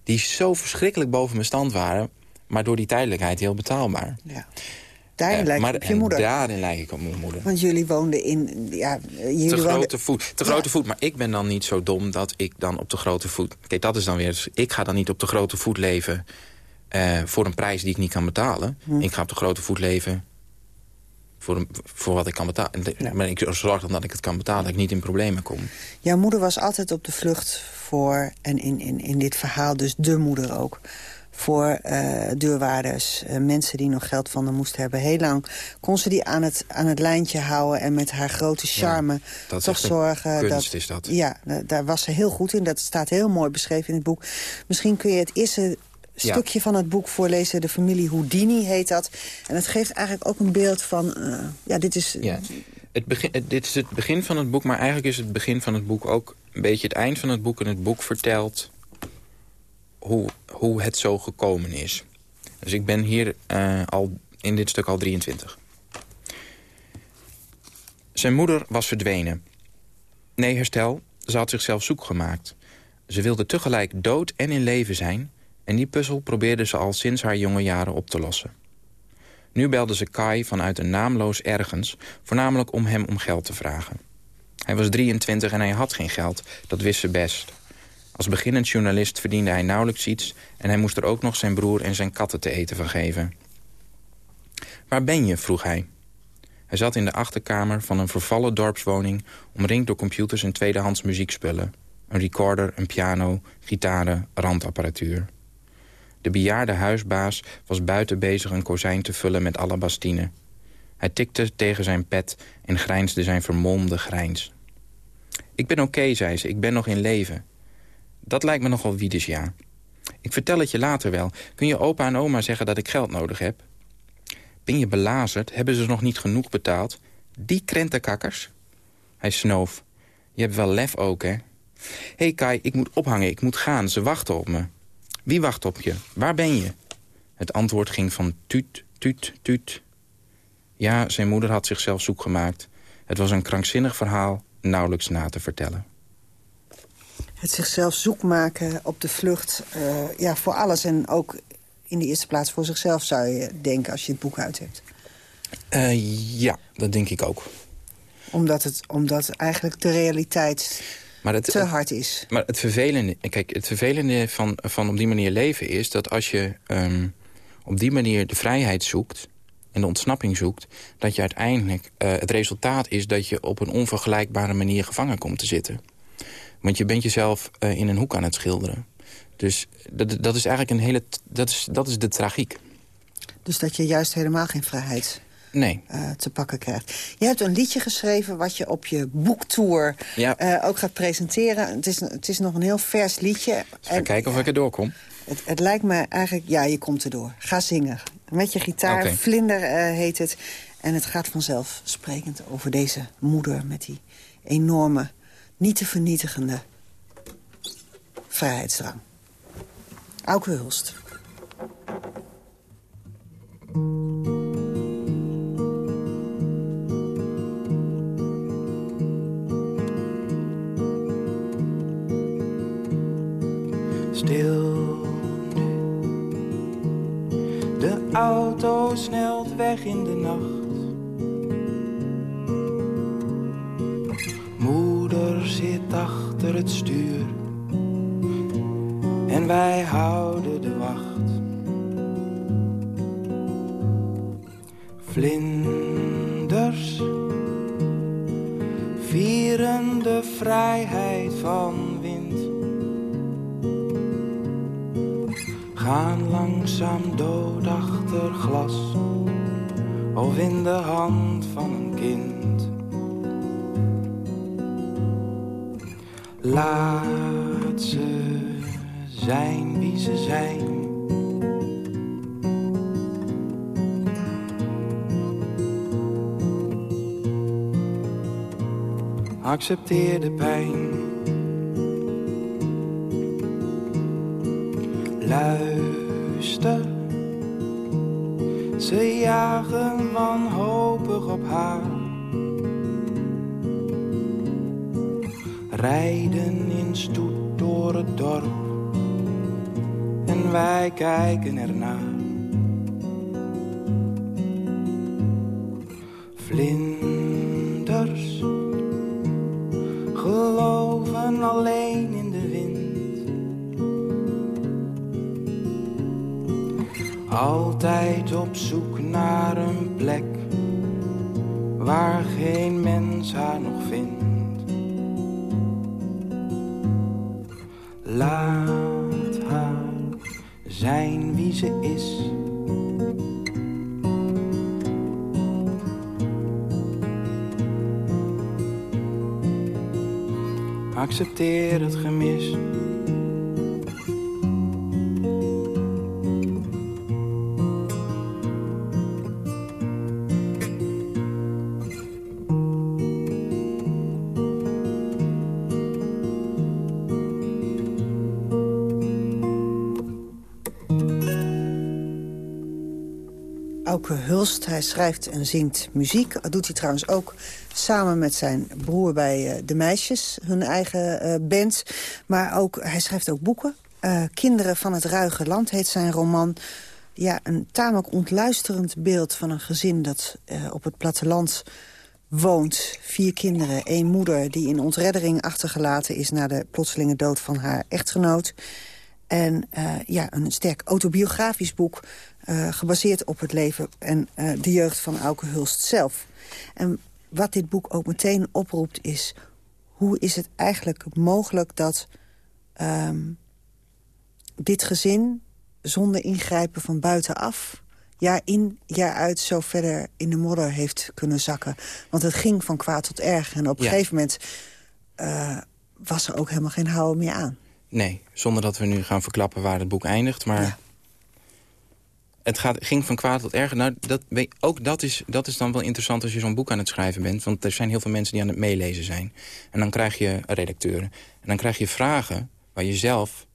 die zo verschrikkelijk boven mijn stand waren... maar door die tijdelijkheid heel betaalbaar. Ja. Daarin lijkt maar, op je moeder. daarin lijk ik op mijn moeder. Want jullie woonden in... Ja, jullie te woonden... grote voet. Te grote voet. Maar ik ben dan niet zo dom dat ik dan op de grote voet... Kijk, dat is dan weer... Dus ik ga dan niet op de grote voet leven... Uh, voor een prijs die ik niet kan betalen. Hm. Ik ga op de grote voet leven... Voor, een, voor wat ik kan betalen. Ja. Maar ik zorg dan dat ik het kan betalen. Dat ik niet in problemen kom. Jouw moeder was altijd op de vlucht voor... en in, in, in dit verhaal dus de moeder ook voor uh, deurwaarders, uh, mensen die nog geld van haar moesten hebben. Heel lang kon ze die aan het, aan het lijntje houden en met haar grote charme ja, dat toch zorgen. Kunst dat, is dat. Ja, daar was ze heel goed in. Dat staat heel mooi beschreven in het boek. Misschien kun je het eerste stukje van het boek voorlezen. De familie Houdini heet dat. En het geeft eigenlijk ook een beeld van... Uh, ja, dit is... Ja. Het begin, dit is het begin van het boek, maar eigenlijk is het begin van het boek ook een beetje het eind van het boek. En het boek vertelt hoe, hoe het zo gekomen is. Dus ik ben hier uh, al in dit stuk al 23. Zijn moeder was verdwenen. Nee, herstel, ze had zichzelf zoek gemaakt. Ze wilde tegelijk dood en in leven zijn... en die puzzel probeerde ze al sinds haar jonge jaren op te lossen. Nu belde ze Kai vanuit een naamloos ergens... voornamelijk om hem om geld te vragen. Hij was 23 en hij had geen geld, dat wist ze best. Als beginnend journalist verdiende hij nauwelijks iets... en hij moest er ook nog zijn broer en zijn katten te eten van geven. Waar ben je? vroeg hij. Hij zat in de achterkamer van een vervallen dorpswoning... omringd door computers en tweedehands muziekspullen. Een recorder, een piano, gitaren, randapparatuur. De bejaarde huisbaas was buiten bezig een kozijn te vullen met alabastine. Hij tikte tegen zijn pet en grijnsde zijn vermolmde grijns. Ik ben oké, zei ze, ik ben nog in leven. Dat lijkt me nogal wiedes, ja. Ik vertel het je later wel. Kun je opa en oma zeggen dat ik geld nodig heb? Ben je belazerd? Hebben ze nog niet genoeg betaald? Die krentenkakkers? Hij snoof. Je hebt wel lef ook, hè? Hé hey Kai, ik moet ophangen, ik moet gaan. Ze wachten op me. Wie wacht op je? Waar ben je? Het antwoord ging van tuut, tuut, tuut. Ja, zijn moeder had zichzelf zoek gemaakt. Het was een krankzinnig verhaal, nauwelijks na te vertellen. Het zichzelf zoek maken op de vlucht, uh, ja, voor alles. En ook in de eerste plaats voor zichzelf, zou je denken, als je het boek uit hebt. Uh, ja, dat denk ik ook. Omdat, het, omdat eigenlijk de realiteit maar het, te hard is. Maar het vervelende, kijk, het vervelende van, van op die manier leven is... dat als je um, op die manier de vrijheid zoekt en de ontsnapping zoekt... dat je uiteindelijk, uh, het resultaat is dat je op een onvergelijkbare manier gevangen komt te zitten. Want je bent jezelf uh, in een hoek aan het schilderen. Dus dat, dat is eigenlijk een hele... Dat is, dat is de tragiek. Dus dat je juist helemaal geen vrijheid nee. uh, te pakken krijgt. Je hebt een liedje geschreven wat je op je boektour ja. uh, ook gaat presenteren. Het is, het is nog een heel vers liedje. Ga en, kijken of ja, ik er doorkom. Het, het, lijkt me eigenlijk... Ja, je komt erdoor. Ga zingen. Met je gitaar. Okay. Vlinder uh, heet het. En het gaat vanzelf sprekend over deze moeder... met die enorme, niet te vernietigende vrijheidsdrang. Auke Hulst. Stil. De auto snelt weg in de nacht. Zit achter het stuur. En wij houden de wacht. Vlinders vieren de vrijheid van wind. Gaan langzaam dood achter glas of in de hand van een kind. Laat ze zijn wie ze zijn. Accepteer de pijn. Luister. Ze jagen wanhopig op haar. Rijden in stoet door het dorp. En wij kijken ernaar. Vlinders geloven alleen in de wind. Altijd op zoek naar een plek waar geen mens haar nog vindt. Laat haar zijn wie ze is. Accepteer het gemis. Hij schrijft en zingt muziek. Dat doet hij trouwens ook samen met zijn broer bij eh, De Meisjes, hun eigen eh, band. Maar ook, hij schrijft ook boeken. Eh, Kinderen van het Ruige Land heet zijn roman. Ja, een tamelijk ontluisterend beeld van een gezin dat op het platteland woont. Vier kinderen, één moeder die in ontreddering achtergelaten is... na de plotselinge dood van haar echtgenoot. En ja, een sterk autobiografisch boek uh, gebaseerd op het leven en uh, de jeugd van Auke Hulst zelf. En wat dit boek ook meteen oproept is... hoe is het eigenlijk mogelijk dat um, dit gezin zonder ingrijpen van buitenaf... jaar in, jaar uit zo verder in de modder heeft kunnen zakken. Want het ging van kwaad tot erg. En op een gegeven moment uh, was er ook helemaal geen houden meer aan. Nee, zonder dat we nu gaan verklappen waar het boek eindigt. Maar ja het gaat, ging van kwaad tot erger. Nou, dat, ook dat is, dat is dan wel interessant als je zo'n boek aan het schrijven bent. Want er zijn heel veel mensen die aan het meelezen zijn. En dan krijg je redacteuren. En dan krijg je vragen waar je zelf,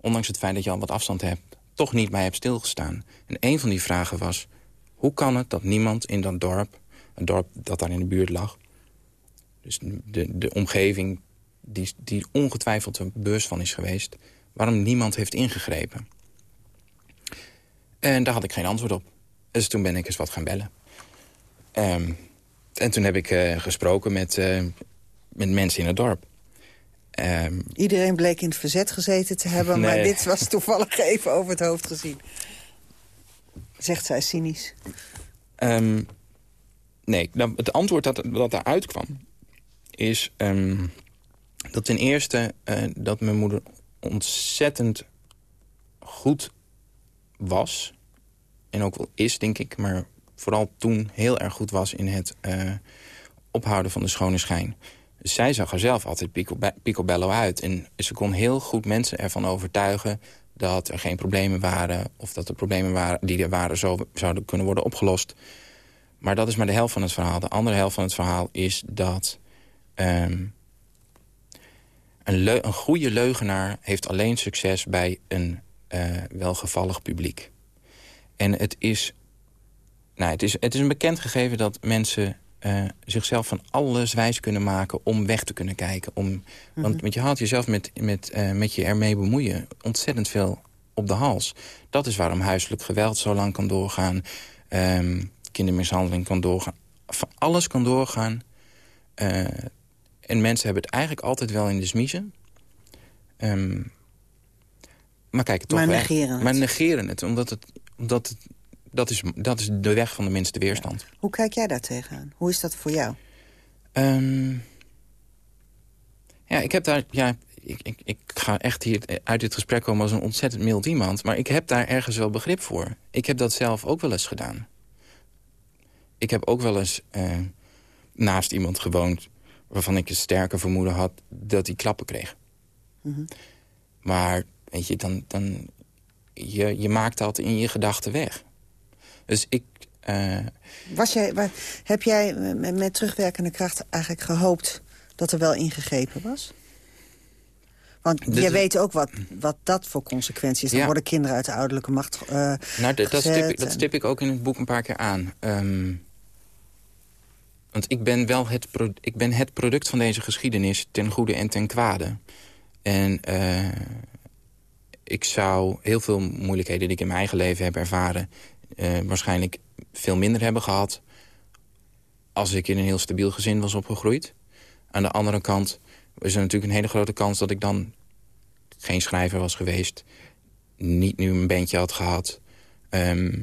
ondanks het feit dat je al wat afstand hebt... toch niet bij hebt stilgestaan. En een van die vragen was... hoe kan het dat niemand in dat dorp, een dorp dat daar in de buurt lag... dus de, de omgeving die, die ongetwijfeld beurs van is geweest... waarom niemand heeft ingegrepen... En daar had ik geen antwoord op. Dus toen ben ik eens wat gaan bellen. Um, en toen heb ik uh, gesproken met, uh, met mensen in het dorp. Um, Iedereen bleek in het verzet gezeten te hebben... Nee. maar dit was toevallig even over het hoofd gezien. Zegt zij cynisch. Um, nee, nou, het antwoord dat, dat daaruit kwam... is dat ten eerste uh, dat mijn moeder ontzettend goed was. En ook wel is, denk ik. Maar vooral toen heel erg goed was in het uh, ophouden van de schone schijn. Dus zij zag er zelf altijd picobello uit. En ze kon heel goed mensen ervan overtuigen dat er geen problemen waren... of dat er problemen waren die er waren zo, zouden kunnen worden opgelost. Maar dat is maar de helft van het verhaal. De andere helft van het verhaal is dat... Um, een, een goede leugenaar heeft alleen succes bij een uh, welgevallig publiek. En het is, nou, het, is, het is een bekend gegeven dat mensen uh, zichzelf van alles wijs kunnen maken om weg te kunnen kijken. Om, mm -hmm. want, want je haalt jezelf met, met, uh, met je ermee bemoeien ontzettend veel op de hals. Dat is waarom huiselijk geweld zo lang kan doorgaan. Um, kindermishandeling kan doorgaan. Van alles kan doorgaan. Uh, en mensen hebben het eigenlijk altijd wel in de smiezen. Ehm, maar kijk, toch Maar weg. negeren het. Maar negeren het, omdat het... Omdat het dat, is, dat is de weg van de minste weerstand. Hoe kijk jij daar tegenaan? Hoe is dat voor jou? Ehm, ja, ik heb daar... Ja, ik, ik, ik ga echt hier uit dit gesprek komen als een ontzettend mild iemand. Maar ik heb daar ergens wel begrip voor. Ik heb dat zelf ook wel eens gedaan. Ik heb ook wel eens eh, naast iemand gewoond... waarvan ik een sterke vermoeden had dat hij klappen kreeg. Mhm. Maar, weet je, dan... dan je, je maakt dat in je gedachten weg. Dus ik... eh, Was jij, heb jij met, terugwerkende kracht eigenlijk gehoopt dat er wel ingegrepen was? Want is- weet ook wat, wat dat voor consequenties is. Dan Ja. worden kinderen uit de ouderlijke macht eh Nou, dat, stip, ik- dat stip ik ook in het boek een paar keer aan. Ehm, want ik ben wel het, ik ben het product van deze geschiedenis ten goede en ten kwade. En eh, ik zou heel veel moeilijkheden die ik in mijn eigen leven heb ervaren... eh, waarschijnlijk veel minder hebben gehad... als ik in een heel stabiel gezin was opgegroeid. Aan de andere kant is er natuurlijk een hele grote kans... dat ik dan geen schrijver was geweest niet nu een bandje had gehad. Ehm,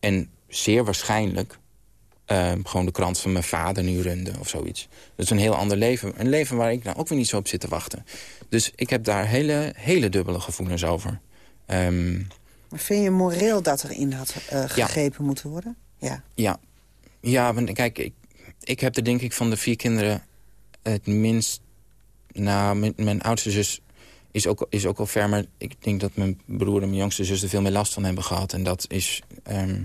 en zeer waarschijnlijk ehm, gewoon de krant van mijn vader nu runde of zoiets. Dat is een heel ander leven. Een leven waar ik nou ook weer niet zo op zit te wachten. Dus ik heb daar hele, hele dubbele gevoelens over. Ehm, Maar vind je moreel dat erin had eh, gegrepen moeten worden? Ja. ja, ja want kijk, ik, ik heb er denk ik van de vier kinderen het minst... Nou, mijn, mijn oudste zus is ook, is ook al ver, maar ik denk dat mijn broer en mijn jongste zus er veel meer last van hebben gehad. En dat is ehm,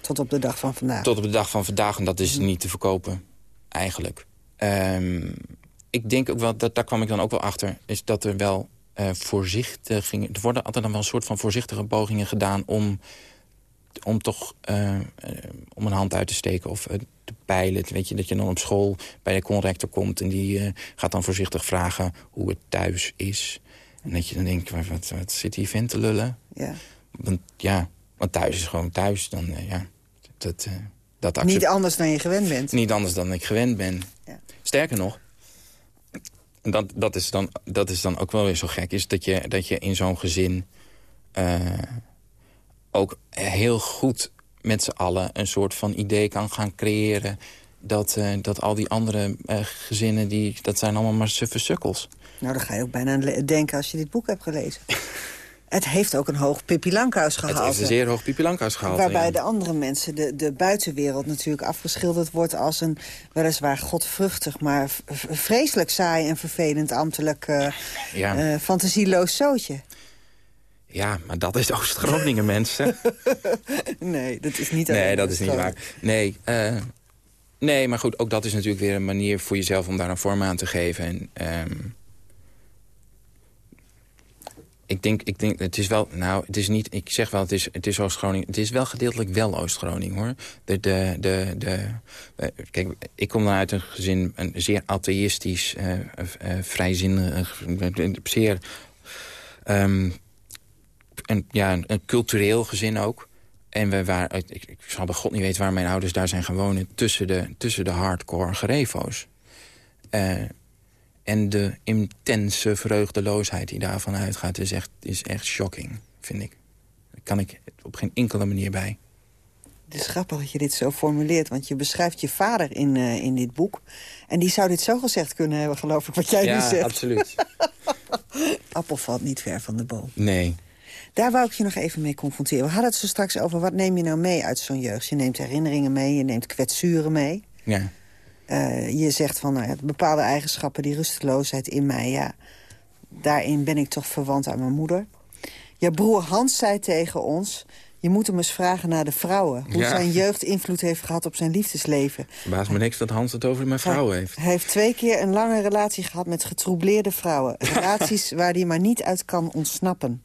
Tot op de dag van vandaag. tot op de dag van vandaag, en dat is niet te verkopen, eigenlijk. Ehm, ik denk ook wel, dat, daar kwam ik dan ook wel achter, is dat er wel eh voorzichtigingen... Er worden altijd dan wel een soort van voorzichtige pogingen gedaan om, om toch eh, eh, om een hand uit te steken of eh, te peilen. Weet je, dat je dan op school bij de conrector komt en die gaat dan voorzichtig vragen hoe het thuis is. En dat je dan denkt, wat, wat, wat zit die vent te lullen? Ja. Want ja, want thuis is gewoon thuis. Dan, eh, ja, dat, eh dat Niet anders dan je gewend bent. niet anders dan ik gewend ben. Ja. Sterker nog, dat, dat, is dan, dat is dan ook wel weer zo gek... is dat je, dat je in zo'n gezin eh, ook heel goed met z'n allen... een soort van idee kan gaan creëren... dat, dat al die andere gezinnen, die, dat zijn allemaal maar suffe sukkels. Nou, dan ga je ook bijna aan denken als je dit boek hebt gelezen. het heeft ook een hoog Pippi Lankhuis Het gehaald. heeft een zeer hoog Pipi Langkous gehaald. Waarbij ja. de andere mensen, de, de buitenwereld natuurlijk afgeschilderd wordt... als een weliswaar godvruchtig, maar vreselijk saai en vervelend ambtelijk eh, Ja. eh, fantasieloos zootje. Ja, maar dat is Oost-Groningen, mensen. nee, dat is niet Nee, dat is niet waar. Nee, eh, nee, maar goed, ook dat is natuurlijk weer een manier voor jezelf om daar een vorm aan te geven. En, ehm, ik denk, ik denk, het is wel, nou, het is niet, ik zeg wel, het is, het is Oost-Groningen. Het is wel gedeeltelijk wel Oost-Groningen, hoor. De, de, de, de, eh, kijk, ik kom dan uit een gezin, een zeer atheïstisch, eh, eh, eh, vrijzinnig, zeer, een, ja, een, cultureel gezin ook. En we waren, ik, ik zal bij god niet weten waar mijn ouders daar zijn gaan wonen... tussen de, tussen de hardcore gerefo's. Eh, en de intense vreugdeloosheid die daarvan uitgaat... is echt, is echt shocking, vind ik. Daar kan ik op geen enkele manier bij. Het is grappig dat je dit zo formuleert, want je beschrijft je vader in, eh, in dit boek. En die zou dit zo gezegd kunnen hebben, geloof ik, wat jij nu ja, zegt. absoluut. Appel valt niet ver van de boom. Nee. Daar wou ik je nog even mee confronteren. We hadden het zo straks over, wat neem je nou mee uit zo'n jeugd? Je neemt herinneringen mee, je neemt kwetsuren mee. Ja. Eh, je zegt van, nou ja, bepaalde eigenschappen, die rusteloosheid in mij... ja, daarin ben ik toch verwant aan mijn moeder. Je broer Hans zei tegen ons... je moet hem eens vragen naar de vrouwen. Hoe Ja. zijn jeugd invloed heeft gehad op zijn liefdesleven. Verbaas me niks dat Hans het over mijn vrouw heeft. Hij heeft twee keer een lange relatie gehad met getroubleerde vrouwen. Relaties waar hij maar niet uit kan ontsnappen.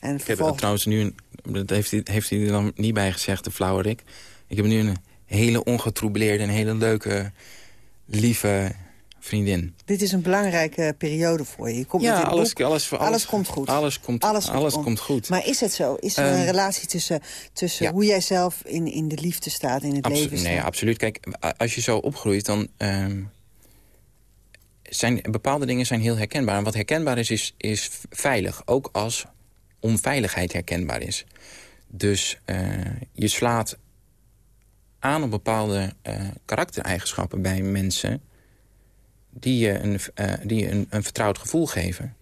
En Ik heb trouwens nu, een, dat heeft hij, heeft hij er dan niet bij gezegd, de flauwerik. Ik heb nu een hele ongetroubleerde en hele leuke, lieve vriendin. Dit is een belangrijke periode voor je. je komt ja, alles, boek. alles, alles, alles komt goed. Alles komt, Alles alles komt komt, goed. Maar is het zo? Is er een Ehm, relatie tussen, tussen ja. hoe jij zelf in, in de liefde staat, in het leven staat? nee, absoluut. Kijk, als je zo opgroeit, dan... ehm, zijn, bepaalde dingen zijn heel herkenbaar. En wat herkenbaar is, is, is veilig. Ook als onveiligheid herkenbaar is. Dus je slaat aan op bepaalde karaktereigenschappen bij mensen... die je een, die je een, een vertrouwd gevoel geven.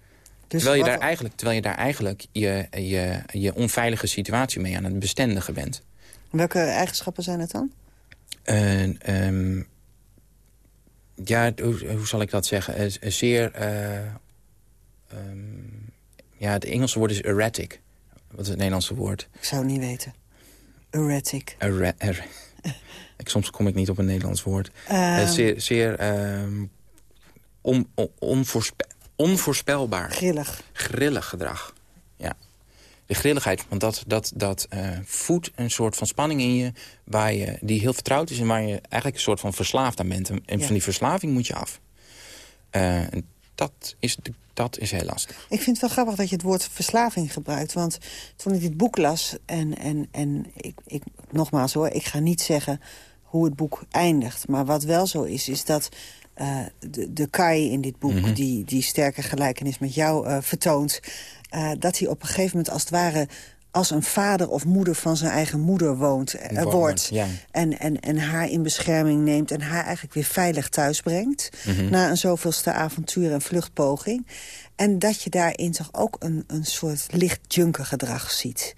Dus terwijl, je daar eigenlijk, terwijl je daar eigenlijk je, je, je onveilige situatie mee aan het bestendigen bent. Welke eigenschappen zijn het dan? Uh, ja, hoe, hoe, zal ik dat zeggen? Uh, zeer... Uh, um, ja, het Engelse woord is erratic. Wat is het Nederlandse woord? Ik zou het niet weten. Erratic. Erra er ik, soms kom ik niet op een Nederlands woord. Um, zeer zeer um, on, on, onvoorspelbaar onvoorspelbaar. Grillig. Grillig gedrag, ja. De grilligheid, want dat, dat, dat uh, voedt een soort van spanning in je... Waar je, die heel vertrouwd is en waar je eigenlijk een soort van verslaafd aan bent. En van die verslaving moet je af. Uh, dat, is dat is heel lastig. Ik vind het wel grappig dat je het woord verslaving gebruikt. Want toen ik dit boek las, en, en, en ik, ik, nogmaals hoor... ik ga niet zeggen hoe het boek eindigt. Maar wat wel zo is, is dat uh, de, de Kai in dit boek... Mhm. die, die sterke gelijkenis met jou uh, vertoont... Uh, dat hij op een gegeven moment als het ware als een vader of moeder van zijn eigen moeder woont, wordt. Ja. En, en, en haar in bescherming neemt en haar eigenlijk weer veilig thuis brengt. Mm Na een zoveelste avontuur en vluchtpoging. En dat je daarin toch ook een, een soort licht gedrag ziet.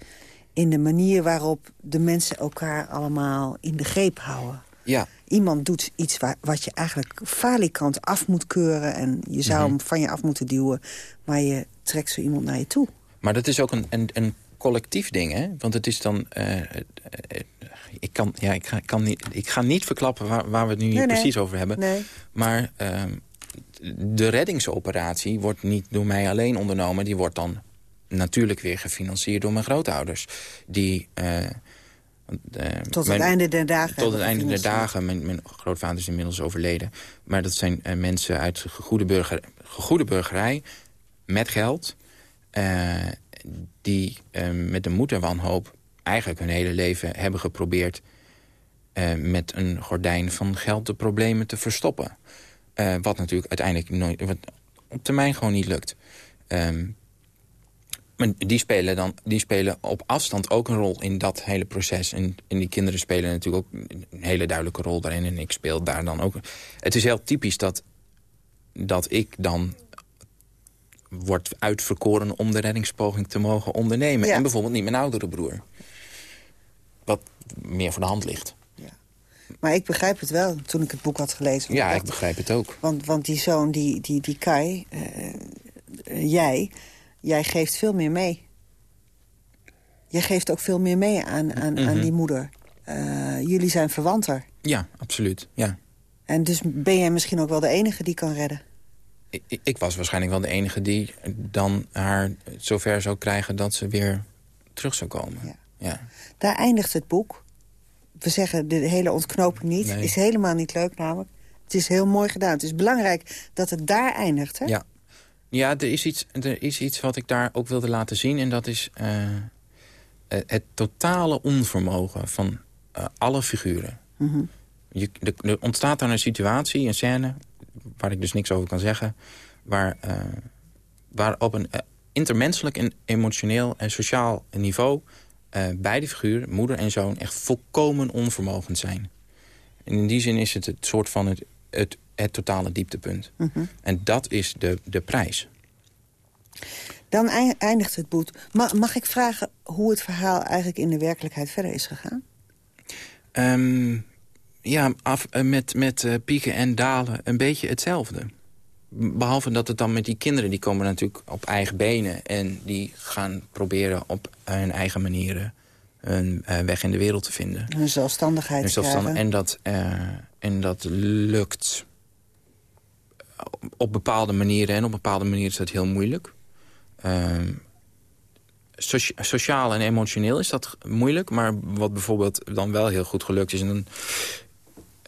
In de manier waarop de mensen elkaar allemaal in de greep houden. Ja, iemand doet iets waar, wat je eigenlijk falikant af moet keuren... en je zou mhm. hem van je af moeten duwen, maar je trekt zo iemand naar je toe. Maar dat is ook een, een, een collectief ding, hè? Want het is dan... Uh, ik, kan, ja, ik, ga, kan niet, ik ga niet verklappen waar, waar we het nu hier precies over hebben. Nee. Maar uh, de reddingsoperatie wordt niet door mij alleen ondernomen. Die wordt dan natuurlijk weer gefinancierd door mijn grootouders. Die... Uh, uh, tot het einde der dagen. Tot het einde der dagen. Mijn, mijn, grootvader is inmiddels overleden. Maar dat zijn mensen uit gegoede, burger, gegoede burgerij met geld... Uh, die met de moed en wanhoop eigenlijk hun hele leven hebben geprobeerd... met een gordijn van geld de problemen te verstoppen. wat natuurlijk uiteindelijk nooit, wat op termijn gewoon niet lukt. Um, maar die spelen, dan, die spelen op afstand ook een rol in dat hele proces. En, en die kinderen spelen natuurlijk ook een hele duidelijke rol daarin. En ik speel daar dan ook... Het is heel typisch dat, dat ik dan word uitverkoren om de reddingspoging te mogen ondernemen. En bijvoorbeeld niet mijn oudere broer. Wat meer voor de hand ligt. Ja. Maar ik begrijp het wel, toen ik het boek had gelezen. Ja, ik begrijp het ook. Want, want die zoon, die, die, die Kai, uh, jij jij geeft veel meer mee. Je geeft ook veel meer mee aan, aan, aan mhm. die moeder. Uh, jullie zijn verwanter. Ja, absoluut. Ja. En dus ben jij misschien ook wel de enige die kan redden? Ik, ik, was waarschijnlijk wel de enige die dan haar zover zou krijgen... dat ze weer terug zou komen. Ja. ja. Daar eindigt het boek. We zeggen de hele ontknoping niet. Nee. Is helemaal niet leuk namelijk. Het is heel mooi gedaan. Het is belangrijk dat het daar eindigt. Hè? Ja, ja, er is, iets, er is iets wat ik daar ook wilde laten zien. En dat is uh, het totale onvermogen van uh, alle figuren. Mm -hmm. Je, er ontstaat dan een situatie, een scène... waar ik dus niks over kan zeggen... waar, uh, waar op een intermenselijk en emotioneel en sociaal niveau... beide figuren, moeder en zoon, echt volkomen onvermogend zijn. En in die zin is het het soort van het, het het totale dieptepunt. Mhm. En dat is de, de prijs. Dan eindigt het boek. Mag, ik vragen hoe het verhaal eigenlijk in de werkelijkheid verder is gegaan? Um, ja, af, eh, met, met uh, pieken en dalen een beetje hetzelfde. Behalve dat het dan met die kinderen, die komen natuurlijk op eigen benen... en die gaan proberen op hun eigen manieren een uh, weg in de wereld te vinden. Hun zelfstandigheid hun zelfstandig En dat, en dat lukt op bepaalde manieren. En op bepaalde manieren is dat heel moeilijk. Uh, sociaal en emotioneel is dat moeilijk. Maar wat bijvoorbeeld dan wel heel goed gelukt is... En dan,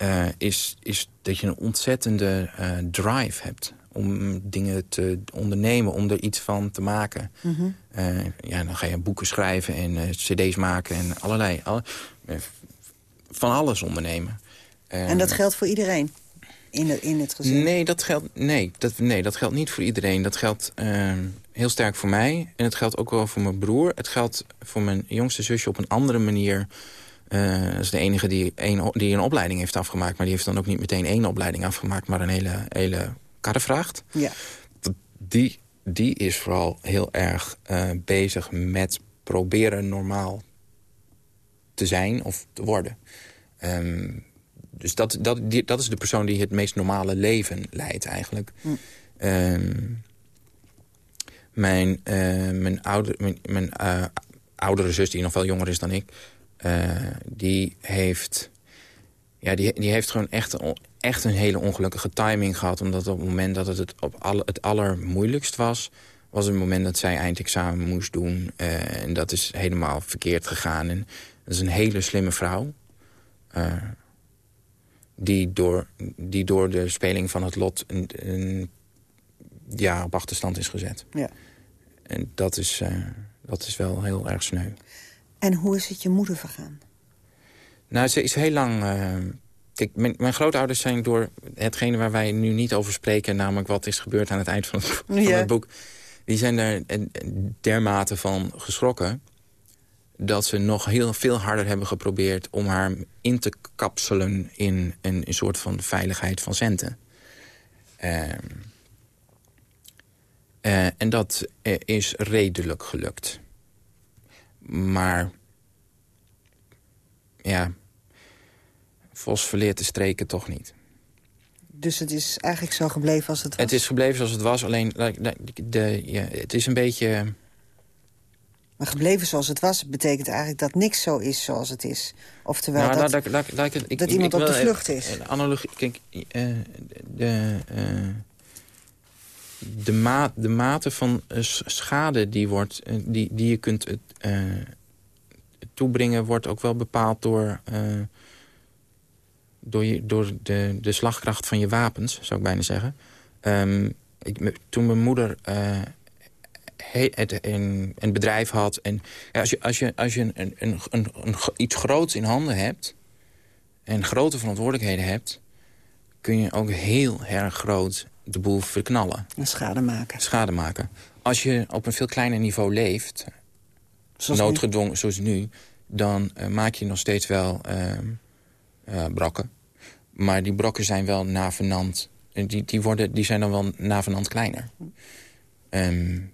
uh, is, is dat je een ontzettende uh, drive hebt om dingen te ondernemen, om er iets van te maken. Mm -hmm. uh, ja, dan ga je boeken schrijven en cd's maken en allerlei... Alle, van alles ondernemen. en dat geldt voor iedereen? in het, in het gezin? Nee, dat geldt, nee, dat, nee, dat geldt niet voor iedereen. Dat geldt heel sterk voor mij. En het geldt ook wel voor mijn broer. Het geldt voor mijn jongste zusje op een andere manier. Uh, dat is de enige die een, die een opleiding heeft afgemaakt. Maar die heeft dan ook niet meteen één opleiding afgemaakt... maar een hele, hele karrevracht. Ja. Die, die is vooral heel erg uh, bezig met proberen normaal te zijn of te worden. Um, dus dat, dat, die, dat is de persoon die het meest normale leven leidt eigenlijk. Hm. Um, mijn, uh, mijn, ouder, mijn, mijn uh, oudere zus, die nog wel jonger is dan ik... Uh, die heeft... Ja, die, die heeft gewoon echt, echt een hele ongelukkige timing gehad. Omdat op het moment dat het het, op alle, het allermoeilijkst was... was het moment dat zij eindexamen moest doen. en dat is helemaal verkeerd gegaan. En dat is een hele slimme vrouw. Uh, die, door, die door de speling van het lot een, een ja, op achterstand is gezet. Ja. En dat is, uh, dat is wel heel erg sneu. En hoe is het je moeder vergaan? Nou, ze is heel lang... Uh, kijk, mijn, mijn, grootouders zijn door hetgene waar wij nu niet over spreken... namelijk wat is gebeurd aan het eind van het, van ja. het boek... die zijn daar dermate van geschrokken dat ze nog heel veel harder hebben geprobeerd... om haar in te kapselen in een, een soort van veiligheid van centen. Uh, uh, en dat uh, is redelijk gelukt. Maar... Ja... Vos verleert de streken toch niet. Dus het is eigenlijk zo gebleven als het was? Het is gebleven zoals het was, alleen de, de, ja, het is een beetje... Maar gebleven zoals het was, betekent eigenlijk dat niks zo is zoals het is. Oftewel nou, dat, dat, dat, dat, ik, iemand ik, op de vlucht is. Analogie, kijk, uh, de, uh, de, ma de mate van uh, schade die, wordt, die, die je kunt toebrengen... wordt ook wel bepaald door, door, je, door de, de slagkracht van je wapens, zou ik bijna zeggen. Um, ik, toen mijn moeder het, een, bedrijf had. En als je, als je, als je een, een, een, een, iets groots in handen hebt... en grote verantwoordelijkheden hebt... kun je ook heel erg groot de boel verknallen. En schade maken. Schade maken. Als je op een veel kleiner niveau leeft... Zoals noodgedwongen, nu? zoals nu... dan uh, maak je nog steeds wel uh, brokken. Maar die brokken zijn wel navenant... Die, die, worden, die zijn dan wel navenant kleiner. Um,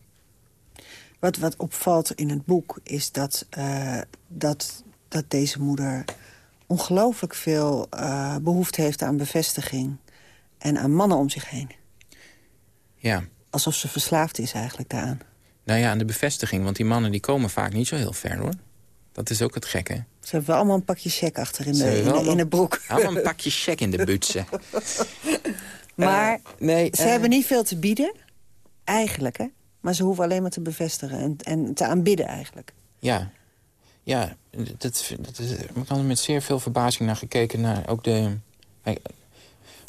wat, wat opvalt in het boek is dat, uh, dat, dat deze moeder ongelooflijk veel uh, behoefte heeft aan bevestiging. En aan mannen om zich heen. Ja. Alsof ze verslaafd is eigenlijk daaraan. Nou ja, aan de bevestiging. Want die mannen die komen vaak niet zo heel ver hoor. Dat is ook het gekke. Ze hebben allemaal een pakje check achter in de, in, de, in de broek. Allemaal een pakje check in de butsen. maar uh, nee, ze hebben niet veel te bieden. Eigenlijk, hè? Maar ze hoeven alleen maar te bevestigen en, en te aanbidden eigenlijk. Ja, ja dat, dat is, ik had er met zeer veel verbazing naar gekeken. Naar ook de,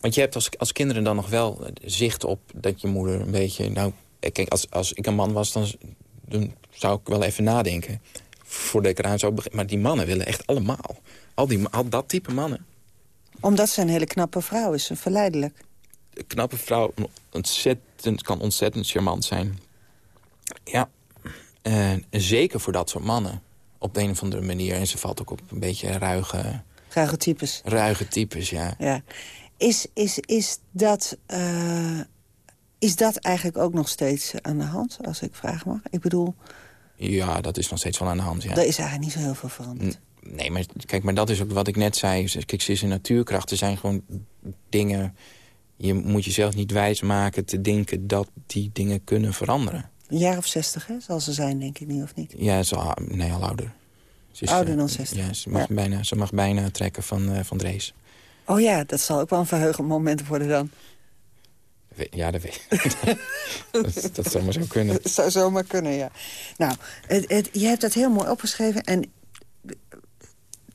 want je hebt als, als kinderen dan nog wel zicht op dat je moeder een beetje... Nou, kijk, als, als ik een man was, dan, dan zou ik wel even nadenken. Voordat ik eraan zou beginnen. Maar die mannen willen echt allemaal. Al, die, al dat type mannen. Omdat ze een hele knappe vrouw is, verleidelijk. Een knappe vrouw ontzettend, kan ontzettend charmant zijn. Ja, uh, zeker voor dat soort mannen. Op de een of andere manier. En ze valt ook op een beetje ruige... Ruige types. Ruige types, ja. ja. Is, is, is, dat, uh, is dat eigenlijk ook nog steeds aan de hand, als ik vraag mag? Ik bedoel... Ja, dat is nog steeds wel aan de hand, ja. Er is eigenlijk niet zo heel veel veranderd. Nee, maar kijk, maar dat is ook wat ik net zei. Kijk, ze is een natuurkracht. Er zijn gewoon dingen... Je moet jezelf niet wijsmaken te denken dat die dingen kunnen veranderen. Een jaar of zestig, hè? Zal ze zijn, denk ik niet, of niet? Ja, ze, nee, al ouder. Ze is, ouder dan zestig? Ja, ze mag, ja. Bijna, ze mag bijna trekken van, uh, van race. Oh ja, dat zal ook wel een verheugend moment worden dan. Ja, dat weet ik. dat, dat zou maar zo kunnen. Dat zou zomaar kunnen, ja. Nou, het, het, je hebt dat heel mooi opgeschreven. En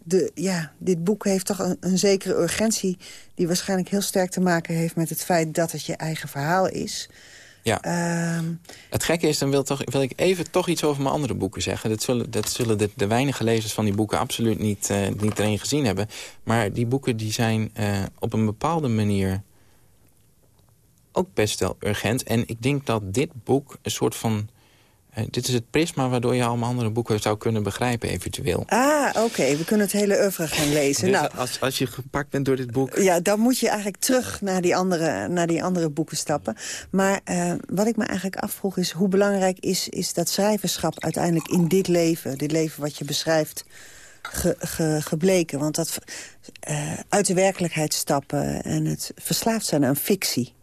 de, ja, dit boek heeft toch een, een zekere urgentie... die waarschijnlijk heel sterk te maken heeft met het feit dat het je eigen verhaal is... Ja. Um, het gekke is, dan wil, toch, wil ik even toch iets over mijn andere boeken zeggen. Dat zullen, dat zullen de, de weinige lezers van die boeken absoluut niet, uh, niet erin gezien hebben. Maar die boeken die zijn uh, op een bepaalde manier ook best wel urgent. En ik denk dat dit boek een soort van... Uh, dit is het prisma waardoor je allemaal andere boeken zou kunnen begrijpen eventueel. Ah, oké. We kunnen het hele oeuvre gaan lezen. Dus nou, als, als je gepakt bent door dit boek... Ja, dan moet je eigenlijk terug naar die andere, naar die andere boeken stappen. Maar uh, wat ik me eigenlijk afvroeg is... hoe belangrijk is, is dat schrijverschap uiteindelijk in dit leven... dit leven wat je beschrijft... Ge, ge, gebleken. Want dat uh, uit de werkelijkheid stappen en het verslaafd zijn aan fictie...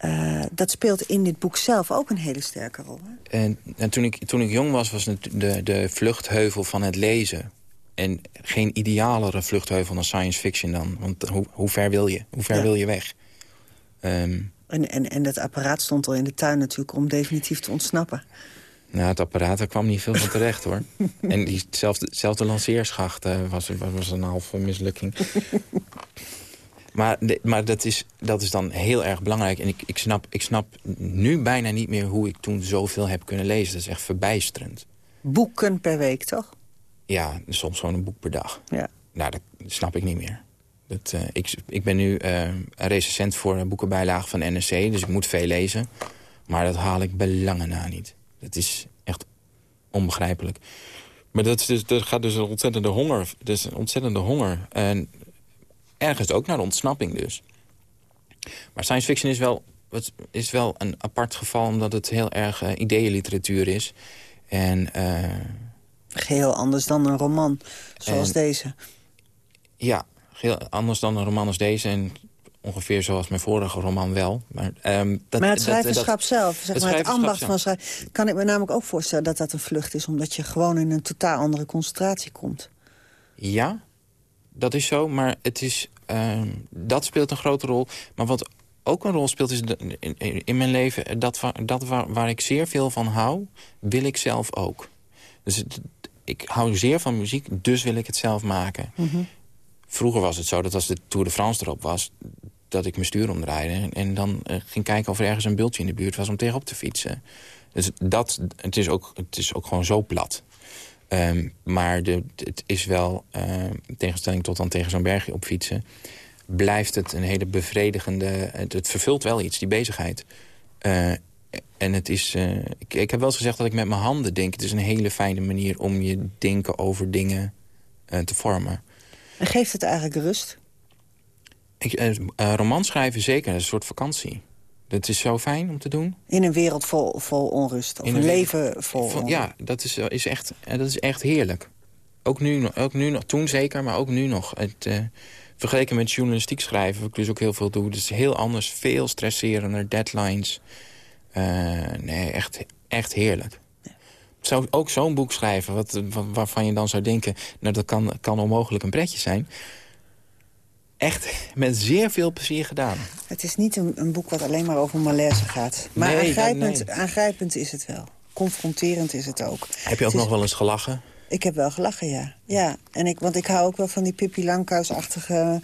Uh, dat speelt in dit boek zelf ook een hele sterke rol. Hè? En, en, toen, ik, toen ik jong was, was het de, de vluchtheuvel van het lezen. En geen idealere vluchtheuvel dan science fiction dan. Want hoe, hoe ver wil je? Hoe ver ja. wil je weg? Um, en, en, en dat apparaat stond al in de tuin natuurlijk om definitief te ontsnappen. Nou, het apparaat, daar kwam niet veel van terecht, hoor. en diezelfde lanceerschacht uh, was, was een halve mislukking. Maar, maar dat, is, dat is dan heel erg belangrijk. En ik, ik, snap, ik snap nu bijna niet meer hoe ik toen zoveel heb kunnen lezen. Dat is echt verbijsterend. Boeken per week, toch? Ja, soms gewoon een boek per dag. Ja. Nou, dat snap ik niet meer. Dat, uh, ik, ik ben nu uh, een recensent voor een boekenbijlage van NRC. Dus ik moet veel lezen. Maar dat haal ik belangen na niet. Dat is echt onbegrijpelijk. Maar dat, is dus, dat gaat dus een ontzettende honger. Dus een ontzettende honger. En ergens ook naar de ontsnapping dus. Maar science fiction is wel, is wel een apart geval... omdat het heel erg uh, ideeënliteratuur is. En, uh, Geheel anders dan een roman, zoals en, deze. Ja, heel anders dan een roman als deze. En ongeveer zoals mijn vorige roman wel. Maar, um, dat, maar het schrijverschap dat, zelf, zeg het maar het ambacht zelf. van schrijven... kan ik me namelijk ook voorstellen dat dat een vlucht is... omdat je gewoon in een totaal andere concentratie komt. Ja, dat is zo, maar het is, uh, dat speelt een grote rol. Maar wat ook een rol speelt is de, in, in, mijn leven... dat, dat waar, waar, ik zeer veel van hou, wil ik zelf ook. Dus het, ik hou zeer van muziek, dus wil ik het zelf maken. Mm -hmm. Vroeger was het zo dat als de Tour de France erop was... dat ik mijn stuur omdraaide en, en dan uh, ging kijken of er ergens een bultje in de buurt was... om tegenop te fietsen. Dus dat, het, is ook, het is ook gewoon zo plat. Um, maar de, het is wel, uh, in tegenstelling tot dan tegen zo'n bergje op fietsen... blijft het een hele bevredigende... Het, het vervult wel iets, die bezigheid. Uh, en het is... Uh, ik, ik heb wel eens gezegd dat ik met mijn handen denk. Het is een hele fijne manier om je denken over dingen te vormen. En geeft het eigenlijk rust? Ik, roman schrijven zeker, dat is een soort vakantie. Het is zo fijn om te doen. In een wereld vol, vol onrust. Of een, een, leven vol, Ja, dat is, is echt, dat is echt heerlijk. Ook nu, ook nu nog, toen zeker, maar ook nu nog. Het, uh, vergeleken met journalistiek schrijven, wat ik dus ook heel veel doe... is heel anders, veel stresserender, deadlines. Uh, nee, echt, echt heerlijk. Zou ook zo'n boek schrijven, wat, waarvan je dan zou denken... nou, dat kan, kan onmogelijk een pretje zijn echt met zeer veel plezier gedaan. Het is niet een, een boek wat alleen maar over malaise gaat. Maar nee, aangrijpend, nee. aangrijpend is het wel. Confronterend is het ook. Heb je ook nog wel eens gelachen? Ik heb wel gelachen, ja. ja. En ik, want ik hou ook wel van die Pippi Langkous-achtige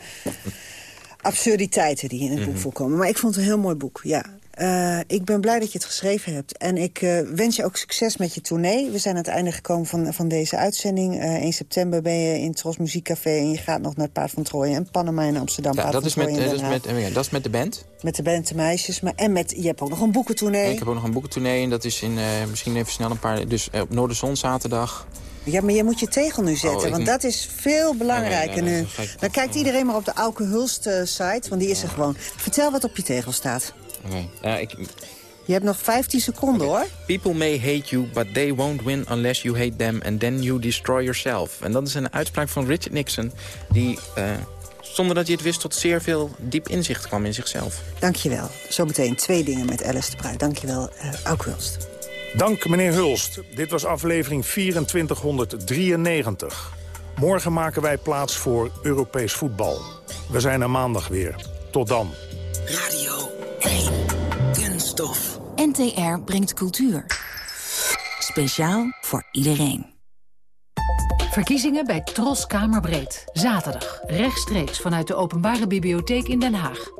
absurditeiten die in het boek mm -hmm. voorkomen. Maar ik vond het een heel mooi boek, ja. Uh, ik ben blij dat je het geschreven hebt. En ik uh, wens je ook succes met je tournee. We zijn aan het einde gekomen van, van deze uitzending. Uh, 1 september ben je in Tros Muziekcafé... en je gaat nog naar het Paard van Trooien en Panama in Amsterdam. Ja, dat, is met, dat, is met, dat is met de band. Met de band De Meisjes. Maar, en met, je hebt ook nog een boekentournee. Ik heb ook nog een boekentournee. En dat is in, misschien even snel een paar... Dus op Noorderzon zaterdag... Ja, maar je moet je tegel nu zetten, oh, want dat is veel belangrijker oh, nee, nee, nee, nu. Dan kijkt iedereen maar op de Auke Hulst-site, want die is er gewoon. Vertel wat op je tegel staat. Uh, ik... Je hebt nog 15 seconden, okay. hoor. People may hate you, but they won't win unless you hate them... and then you destroy yourself. En dat is een uitspraak van Richard Nixon... die, uh, zonder dat hij het wist, tot zeer veel diep inzicht kwam in zichzelf. Dankjewel. Zometeen twee dingen met Alice de Bruin. Dankjewel, uh, Auke Hulst. Dank, meneer Hulst. Dit was aflevering 2493. Morgen maken wij plaats voor Europees voetbal. We zijn er maandag weer. Tot dan. Radio 1. Kunststof. NTR brengt cultuur. Speciaal voor iedereen. Verkiezingen bij Tros Kamerbreed. Zaterdag. Rechtstreeks vanuit de Openbare Bibliotheek in Den Haag.